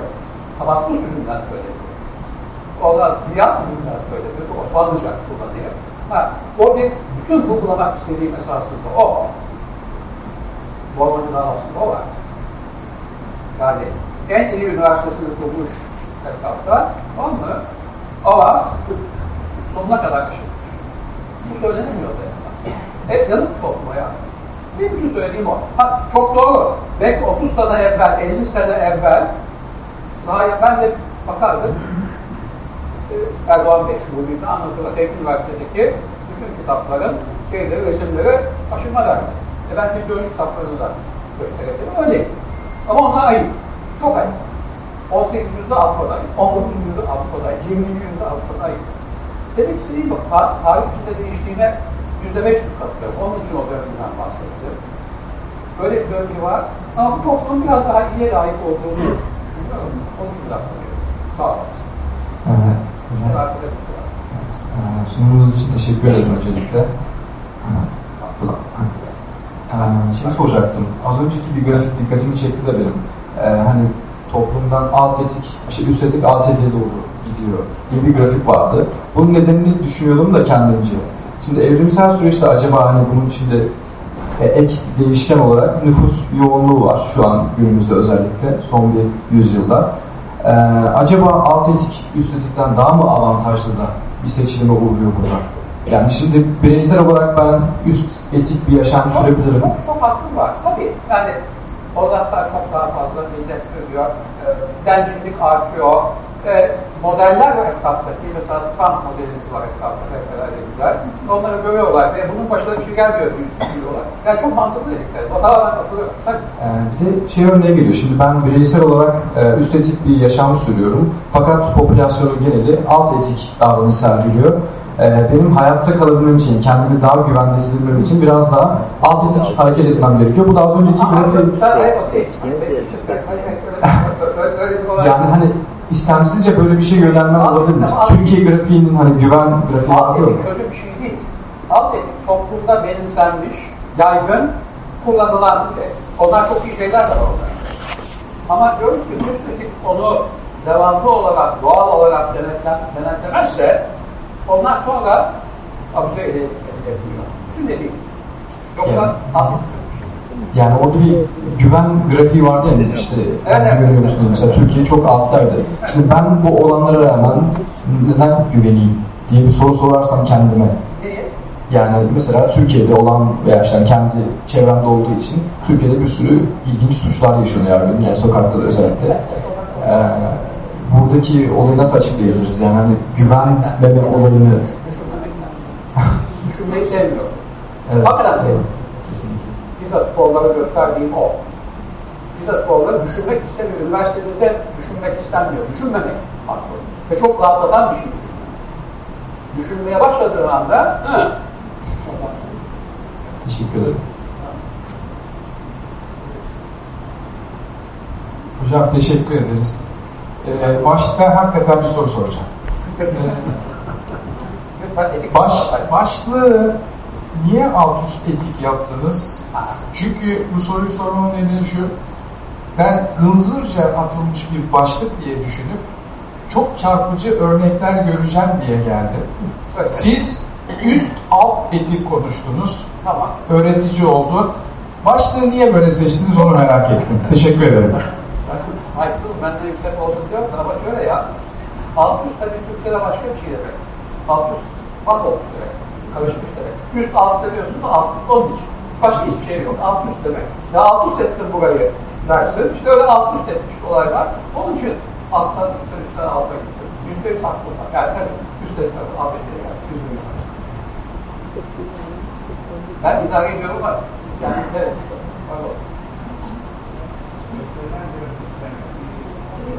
Tabaskus yüzünden söylemiyor. Ona diyat yüzünden söylemiyor. Osmanlıca kullanıyor. Ha, o bir bütün vurgulamak istediğim esasında o. Bolmacı'nın aslında o var. Yani en iyi üniversitesini kurmuş etrafta, tamam mı? Ama sonuna kadar aşırı. Bu söylenemiyor da. Hep yazık topluma ya. Benim bütün söylediğim o. Ha, çok doğru. Belki 30 sene evvel, 50 sene evvel daha ben de bakardım e, Erdoğan Bey şubesinde anlatılır. Tek Üniversitedeki bütün kitapların şeyleri, resimleri aşırma derdi. E ben fizyoloji kitaplarını da gösterebilirim. Öyle. Ama onlar ayıp. Çok ayıp. 18. yüzyılda Avrupa'dayım, 19. yüzyılda Avrupa'dayım, 20. yüzyılda Avrupa'dayım. Demek istediğim bak, tarih içinde değiştiğine yüzde beş yüz katılıyorum. Onun için o dönemden bahsettim. Böyle bir döngü var. Ama bu toplumun biraz daha iyiye layık olduğunu düşünüyorum. Aktarıyorum. Sağ olun. Evet. Hocam, e, sunumunuz için teşekkür ederim öncelikle. Ee, şey soracaktım. Az önceki bir grafik dikkatimi çekti de benim. Ee, hani toplumdan alt etik, işte üst etik alt etiğe doğru gidiyor diye bir grafik vardı. Bunun nedenini düşünüyordum da kendimce. Şimdi evrimsel süreçte acaba hani bunun içinde e, ek değişken olarak nüfus yoğunluğu var şu an günümüzde özellikle son bir yüzyılda. Ee, acaba alt etik üst etikten daha mı avantajlı da bir seçilime uğruyor burada? Yani şimdi bireysel olarak ben üst etik bir yaşam sürebilirim. Çok, çok hakkın var. Tabii yani Odatlar çok daha fazla millet görüyor. E, dencillik artıyor. E, modeller var etraftaki. Mesela Trump modelimiz var etrafta. Hep güzel. Onları görüyorlar ve bunun başına bir şey gelmiyor düşünüyorlar. Yani çok mantıklı dedikleri. O tamamen katılıyorum. Ee, bir de şey örneğe geliyor. Şimdi ben bireysel olarak e, üst etik bir yaşam sürüyorum. Fakat popülasyonun geneli alt etik davranış sergiliyor. Ee, benim hayatta kalabilmem için, kendimi daha güvende hissedebilmem için biraz daha alt etik hareket etmem gerekiyor. Bu da az önceki grafik... yani hani istemsizce böyle bir şey yönelmem olabilir mi? Türkiye grafiğinin hani güven grafiği alt etik kötü bir şey değil. Alt etik toplumda benimsenmiş, yaygın, kullanılan bir şey. Onlar çok iyi şeyler var orada. Ama diyoruz ki üstelik onu devamlı olarak, doğal olarak denetlemezse Ondan sonra abuze edilebiliyor. Bütün dediğim. Yoksa yani, yani orada bir güven grafiği vardı ya işte evet, güveniyor musunuz mesela Türkiye çok alttaydı. Şimdi ben bu olanlara rağmen neden güveneyim diye bir soru sorarsam kendime. Yani mesela Türkiye'de olan veya işte kendi çevremde olduğu için Türkiye'de bir sürü ilginç suçlar yaşanıyor benim yani sokakta da özellikle. Ee, buradaki olayı nasıl açıklayabiliriz? Yani hani güvenmeme olayını. Evet. Hakikaten. Kesinlikle. Pisa sporları gösterdiğim o. Pisa sporları düşünmek istemiyor. Üniversitemizde düşünmek istenmiyor. Düşünmemek haklı. Ve çok rahatlatan bir şey düşünmek. Düşünmeye başladığı anda hı. Teşekkür ederim. Hocam teşekkür ederiz. Ee, başta hakikaten bir soru soracağım. Ee, baş, başlığı niye alt üst etik yaptınız? Çünkü bu soruyu sormamın nedeni şu, ben hızırca atılmış bir başlık diye düşünüp çok çarpıcı örnekler göreceğim diye geldim. Siz üst alt etik konuştunuz. Tamam. Öğretici oldu. Başlığı niye böyle seçtiniz onu merak ettim. Teşekkür ederim. Hayklı bende yüksek olsun diyor ama şöyle ya alt üst tabii Türkçe'de başka bir şey demek. Alt üst bak olmuş demek. Karışmış demek. Üst alt demiyorsun da alt üst onun için. Başka hiçbir şey yok. Alt üst demek. Ya alt üst ettin burayı dersin. İşte öyle alt üst etmiş olaylar. Onun için alttan üstten üstten alta gittim. Yüzde yüz haklı. Yani tabii üstte tabii ABC'ye yani. Yüzde yüz Ben idare ediyorum ama siz kendinize pardon.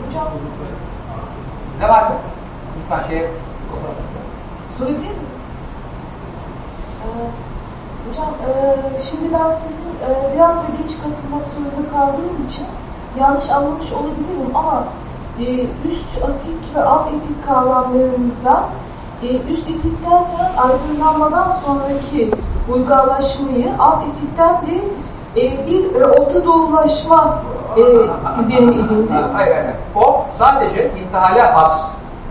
Hocam Ne vardı? Lütfen şeye Sorabilir miyim? Ee, hocam e, şimdi ben sizin e, biraz da geç katılmak zorunda kaldığım için yanlış anlamış olabilirim ama e, üst atik ve alt etik kavramlarımızda e, üst etik derken aydınlanmadan sonraki uygarlaşmayı alt etikten de e, bir e, Orta Doğulaşma e, izlenimi edindi. Hayır hayır. O sadece intihale has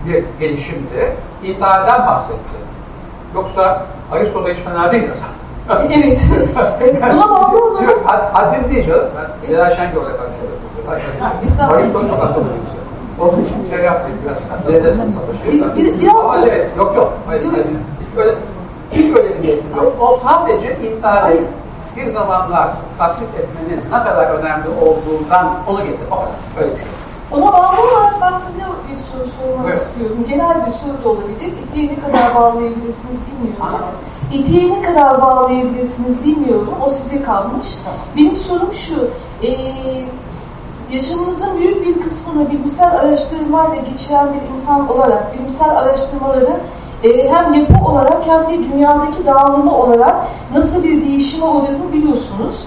bir gelişimdi. İntihalden bahsetti. Yoksa Aristo'da hiç fena değil zaten. evet. Buna bağlı olarak... Haddim değil canım. Ben Celal Şengör'le karşılaşıyorum. Aristo çok akıllı bir şey. Onun için şey yapmayayım biraz. Bir, biraz Ama şey, yok yok. Hayır. Öyle, hiç öyle bir niyetim yok. O sadece intihali bir zamanlar taklit etmenin ne kadar önemli olduğundan onu getir. O kadar. Öyle bir şey. Ona bağlı olarak ben size bir soru sormak evet. istiyorum. Genel bir soru da olabilir. Etiğe ne kadar bağlayabilirsiniz bilmiyorum. Etiğe ne kadar bağlayabilirsiniz bilmiyorum. O size kalmış. Benim sorum şu. Ee, yaşamınızın büyük bir kısmını bilimsel araştırmayla geçiren bir insan olarak bilimsel araştırmaların e, hem yapı olarak hem de dünyadaki dağılımı olarak nasıl bir değişime uğradığını biliyorsunuz.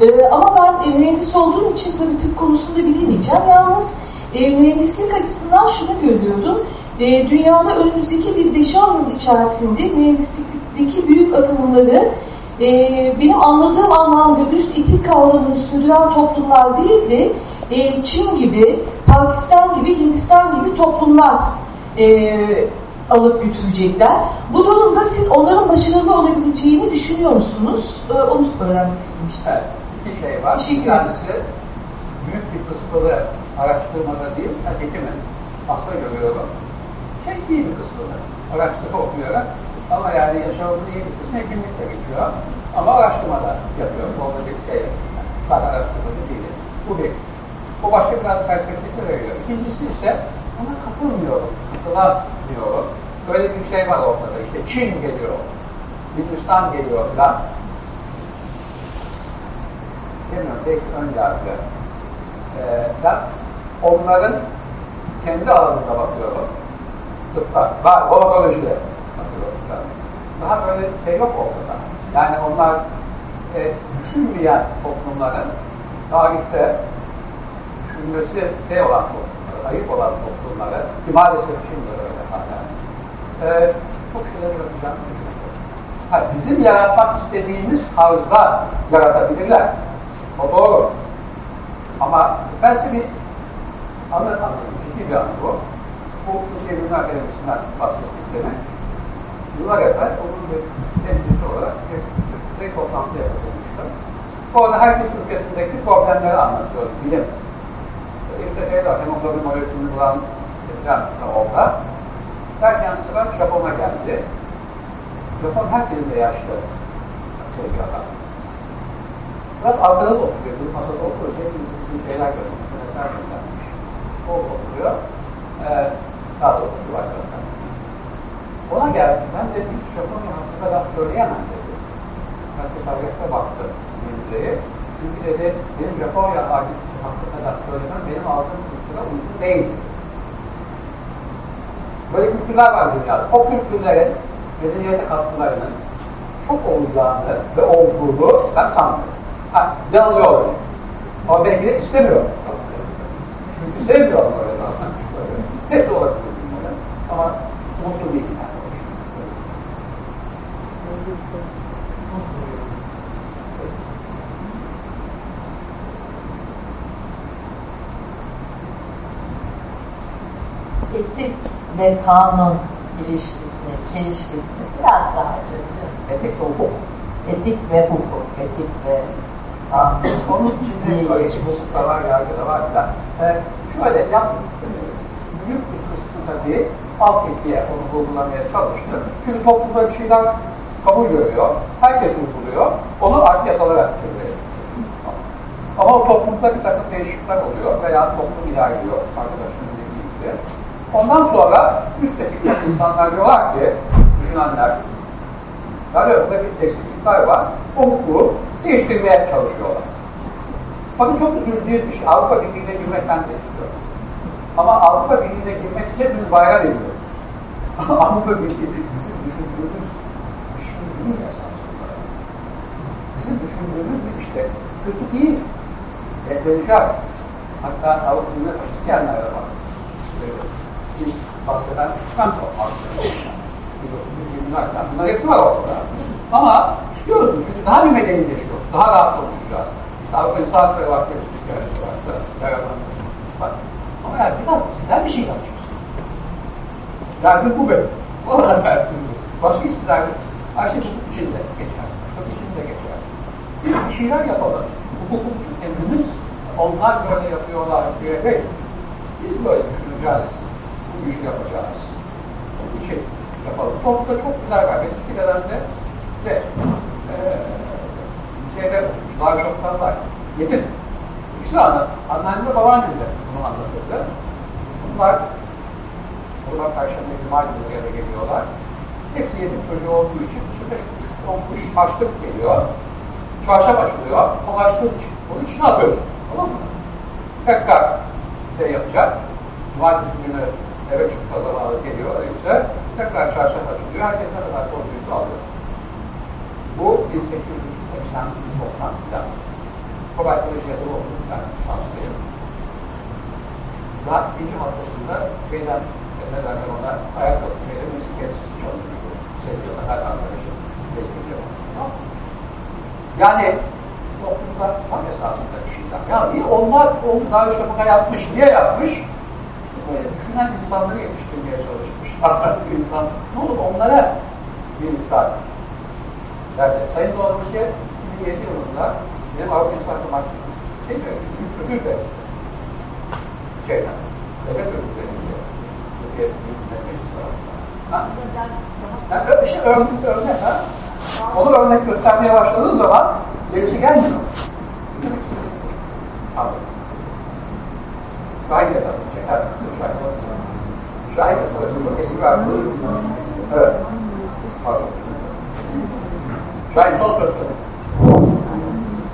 E, ama ben e, mühendis olduğum için tabii tıp konusunda bilemeyeceğim. Yalnız e, mühendislik açısından şunu görüyordum. E, dünyada önümüzdeki bir 5-10 yıl içerisinde mühendislikteki büyük atılımları e, benim anladığım anlamda üst etik kavramını sürdüren toplumlar değil de e, Çin gibi, Pakistan gibi, Hindistan gibi toplumlar e, alıp götürecekler. Bu durumda siz onların başarılı olabileceğini düşünüyor musunuz? E, onu öğrenmek istemiştim. İki şey var. Teşekkür ederim. büyük bir kısmını araştırmada değil, hekimin hasta görüyorum. Tek iyi bir kısmını araştırma okuyarak ama yani yaşamımın iyi bir kısmı hekimlikle geçiyor. Ama araştırmada yapıyorum. Orada bir şey, sadece araştırmada değil. Bu bir. O başka biraz perspektifi veriyor. İkincisi ise ona katılmıyorum. Katılamıyorum. Böyle bir şey var ortada. İşte Çin geliyor. Hindistan geliyor falan. Demiyorum, belki ön yargı. Ee, onların kendi alanında bakıyorum. Tıpta, var, ovatolojide bakıyorum. Daha böyle şey yok ortada. Yani onlar e, düşünmeyen toplumların tarihte düşünmesi şey olan toplumları, ayıp olan toplumları, ki maalesef şimdi öyle hala, e, çok şeyler yapacağını düşünüyorum. Ha, bizim yaratmak istediğimiz tarzda yaratabilirler. O doğru. Ama felsefi anlamı, ciddi bir anı bu. Bu Türkiye Bilimler Akademisi'nden bahsettiklerini yıllar evvel onun bir temsilcisi olarak bir, bir toplantı yapılmıştım. Orada herkes ülkesindeki problemleri anlatıyor, bilim işte şey var, hemoglobin molekülünü bulan falan orada. Derken sıra Japon'a geldi. Japon herkesin de yaşlı şey bir adam. Biraz arkada da oturuyor, bir masada oturuyor. Hepimiz bizim şeyler görüyoruz. Mesela göndermiş. O oturuyor. Ee, daha da oturuyor arkadaşlar. Ona geldi. Ben de bir Japonya hakkı kadar söyleyemem dedi. Tesadüfe baktım İngilizceyi. Çünkü dedi, benim Japonya hakkı kadar söylemem benim aldığım kültüre uygun değil. Böyle kültürler var dünyada. O kültürlerin medeniyete katkılarının çok olacağını ve olduğunu ben sanmıyorum. Yanılıyorum. Ama belki de istemiyorum. Çünkü sevmiyorum öyle zaten. Hepsi olabilir. Ama mutlu. Yani. etik ve kanun ilişkisini, çelişkisini biraz daha açabilir misiniz? Etik ve hukuk. Etik ve hukuk, etik ve Onun içinde hukukta var, yargıda var filan. Ee, şöyle yap, büyük bir kısmı tabii alt etiğe onu uygulamaya çalıştı. Çünkü toplumda bir şeyler kabul görüyor, herkes uyguluyor, onu artık yasalara çeviriyor. Ama o toplumda bir takım değişiklikler oluyor veya toplum ilerliyor arkadaşımın dediği gibi. Ondan sonra üstteki insanlar diyorlar ki, düşünenler, burada bir eksiklikler var, o hukuku değiştirmeye çalışıyorlar. Bakın çok üzüldüğüm bir şey, Avrupa Birliği'ne girmek ben de. Ama Avrupa Birliği'ne girmek için hepimiz bayram ediyoruz. Avrupa Birliği bizim düşündüğümüz değil esasında. Bizim düşündüğümüz bir işte kötü değil. Enteresan. Hatta Avrupa Birliği'ne faşist gelenler de var. Biz bahseden çıkan Bunlar hepsi var orada. Ama istiyoruz çünkü daha bir medenileşiyoruz. Daha rahat konuşacağız. İşte Avrupa Hakları var, hikayesi var. Ama yani biraz sizden bir şey yapacaksın. Derdim bu benim. O kadar derdim bu. Başka hiçbir derdim. Her şey hukuk içinde geçer. Hukuk içinde geçer. Biz bir şeyler yapalım. Hukukun emrimiz onlar böyle yapıyorlar diye değil. Biz böyle düşüneceğiz. Bu işi yapacağız. Onun için yapalım. Toplumda çok güzel var. Benim fikirlerimde ve e, şeyde daha çok var. Yetim. İkisi anlat. Anneannem ve babaannem de bunu anlatırdı. Bunlar Buradan Perşembe Cuma günü bir yere geliyorlar. Hepsi yetim çocuğu olduğu için içinde olmuş açlık geliyor. Çarşaf açılıyor. O açlık için. Onun için ne yapıyoruz? Tamam mı? Tekrar de yapacak. Cumartesi günü eve çıkıp pazarlığa geliyor öyleyse. Tekrar çarşaf açılıyor. Herkes ne kadar korkuysa alıyor. Bu 1880-90 falan. Kolaytoloji yazılı olduğundan şanslıyım. Daha ikinci haftasında şeyden ne derler ona ayakkabı müzik kez çalışıyor. Seviyorlar her arkadaşım. Tamam Yani toplumda tam esasında bir şeyler. Ya niye onlar onu daha önce mutlaka yapmış? Niye yapmış? Böyle insanları yetiştirmeye çalışmış. Artık insan, ne olur onlara bir miktar. Yani Sayın Doğrubaşı 2007 yılında benim Avrupa İnsan Mahkemesi şey de, ödül de şeyden, devlet ödüllerinde Türkiye Büyük Meclisi tarafından. Yani işte örnek, örnek ha. Onu örnek göstermeye başladığın zaman gerisi gelmiyor. Abi. Şahin tabii. Çeker. Şahin de tabii. Eski arkadaşım. Evet. Pardon. Şahin son söz söyle.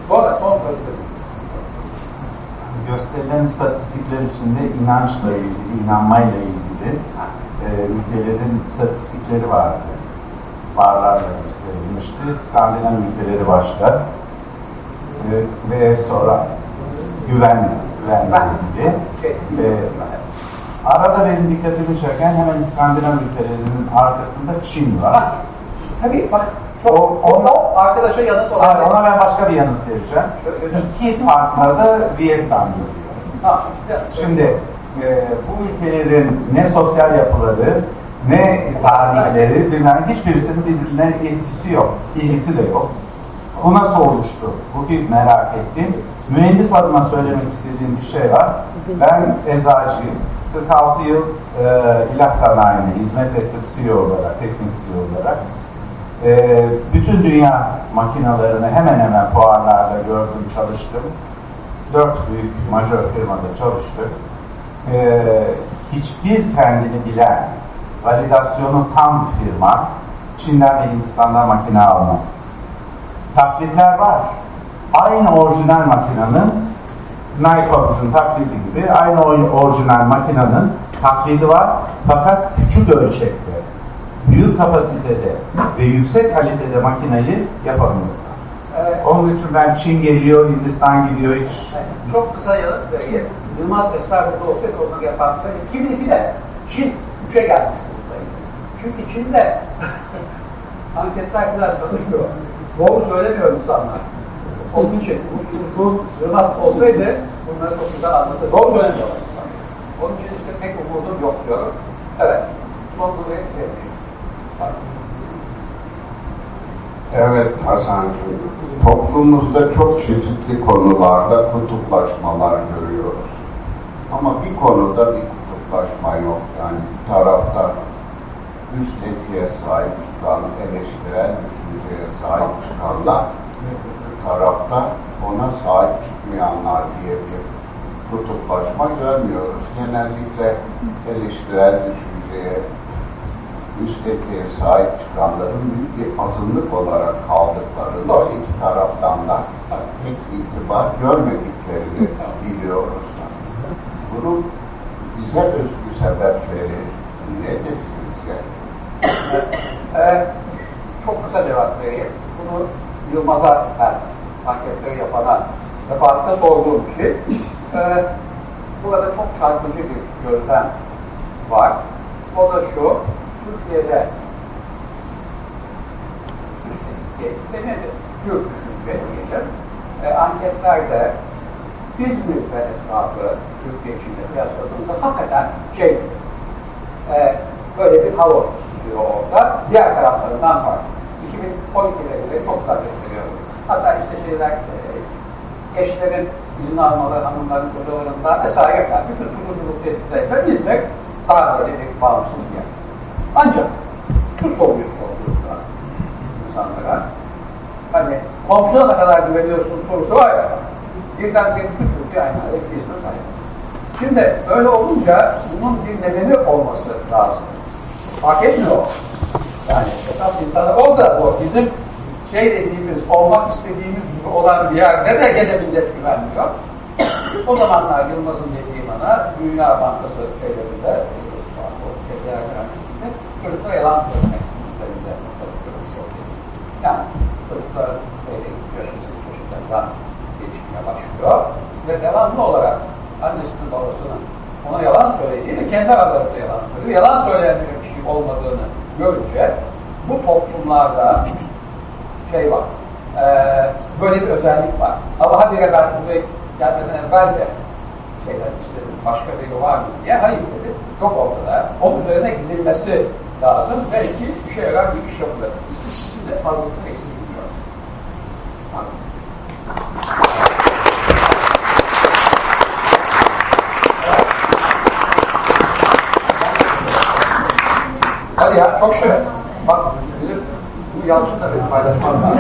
Son söz. Gösterilen istatistikler içinde inançla ilgili, inanmayla ilgili e, ülkelerin istatistikleri vardı. Barlarla gösterilmişti. Skandinav ülkeleri başta e, ve sonra güven, güvenle ilgili. E, arada benim dikkatimi çeken hemen İskandinav ülkelerinin arkasında Çin var. Tabii bak o, o, o arkadaşa yanıt olarak. Hayır, ona ben başka bir yanıt vereceğim. İki farkla da Vietnam görüyor. Şimdi e, bu ülkelerin ne sosyal yapıları ne tarihleri bilmem hiçbirisinin birbirine etkisi yok. ilgisi de yok. Bu nasıl oluştu? Bu bir merak ettim. Mühendis adına söylemek istediğim bir şey var. Ben eczacıyım. 46 yıl e, ilaç sanayine hizmet ettim CEO olarak, teknik CEO olarak. E, bütün dünya makinalarını hemen hemen fuarlarda gördüm, çalıştım. Dört büyük majör firmada çalıştık. E, hiçbir kendini bilen, validasyonu tam firma Çin'den ve Hindistan'dan makine almaz. Taklitler var. Aynı orijinal makinenin Nycops'un taklidi gibi aynı orijinal makinenin taklidi var fakat küçük ölçekte, büyük kapasitede ve yüksek kalitede makineyi yapamıyorlar. Evet. Onun için ben Çin geliyor, Hindistan gidiyor hiç. Evet. Çok kısa yanıt vereyim. Yılmaz Esmer burada olsaydı onu yapardı. 2002'de Çin 3'e gelmiş. Çünkü Çin'de anketler kadar çalışmıyor. Doğru söylemiyor insanlar. Onun için bu, bu olsaydı bunları çok güzel anlatır. Doğru söylemiyorlar insanlar. Onun için işte pek umudum yok diyorum. Evet. Son buraya gelmiş. Evet Hasan'cığım, toplumumuzda çok çeşitli konularda kutuplaşmalar görüyoruz. Ama bir konuda bir kutuplaşma yok. Yani bir tarafta üst etiğe sahip çıkan, eleştirel düşünceye sahip çıkanlar, tarafta ona sahip çıkmayanlar diye bir kutuplaşma görmüyoruz. Genellikle eleştirel düşünceye, üst etiğe sahip çıkanların büyük bir azınlık olarak kaldıklarını ve iki taraftan da pek itibar görmediklerini biliyoruz. Bunu bize özgü sebepleri nedir sizce? Ee, çok kısa cevap vereyim. Bunu Yılmaz'a ben anketleri yapana defaatle sorduğum bir şey. Ee, burada çok çarpıcı bir gözlem var. O da şu, Türkiye'de üstelik nedir? Türk düşünce diyelim. E, anketlerde İzmir ve etrafı Türkiye içinde kıyasladığımızda hakikaten şey e, böyle bir hava tutuyor orada. Diğer taraflarından var. 2012'de göre çok güzel gösteriyor. Hatta işte şeyler e, eşlerin izin almaları, hanımların, kocalarında vesaire bütün sunuculuk tehditlerinde İzmir daha böyle bir bağımsız bir yer. Ancak şu soruyu sorduğunda insanlara hani komşuna ne kadar güveniyorsun sorusu var ya birden bir bütün Türkiye aynı İzmir sayılır. Şimdi öyle olunca bunun bir nedeni olması lazım. Fark etmiyor. Yani esas orada o bizim şey dediğimiz, olmak istediğimiz gibi olan bir yerde de gene millet güvenmiyor. o zamanlar Yılmaz'ın dediği bana Dünya Bankası şeylerinde şeyler öğrencisinde çocuklara yalan söylemek üzerinde çalışıyoruz çok. Yani çocuklar böyle yaşlı yaşından geçmeye başlıyor ve devamlı olarak annesinin babasının ona yalan söylediğini kendi aralarında yalan söylüyor. Yalan söyleyen bir kişi olmadığını görünce bu toplumlarda şey var, e, böyle bir özellik var. Ama habire ben buraya gelmeden evvel de şeyler istedim, başka biri var mı diye hayır dedi. Yok ortada. Onun üzerine gidilmesi lazım. Belki işe yarar bir iş yapılır. Şimdi fazlasını eksik bilmiyorum. Hadi ya çok şöyle. Bak bu Yalçın da benim paylaşmam lazım.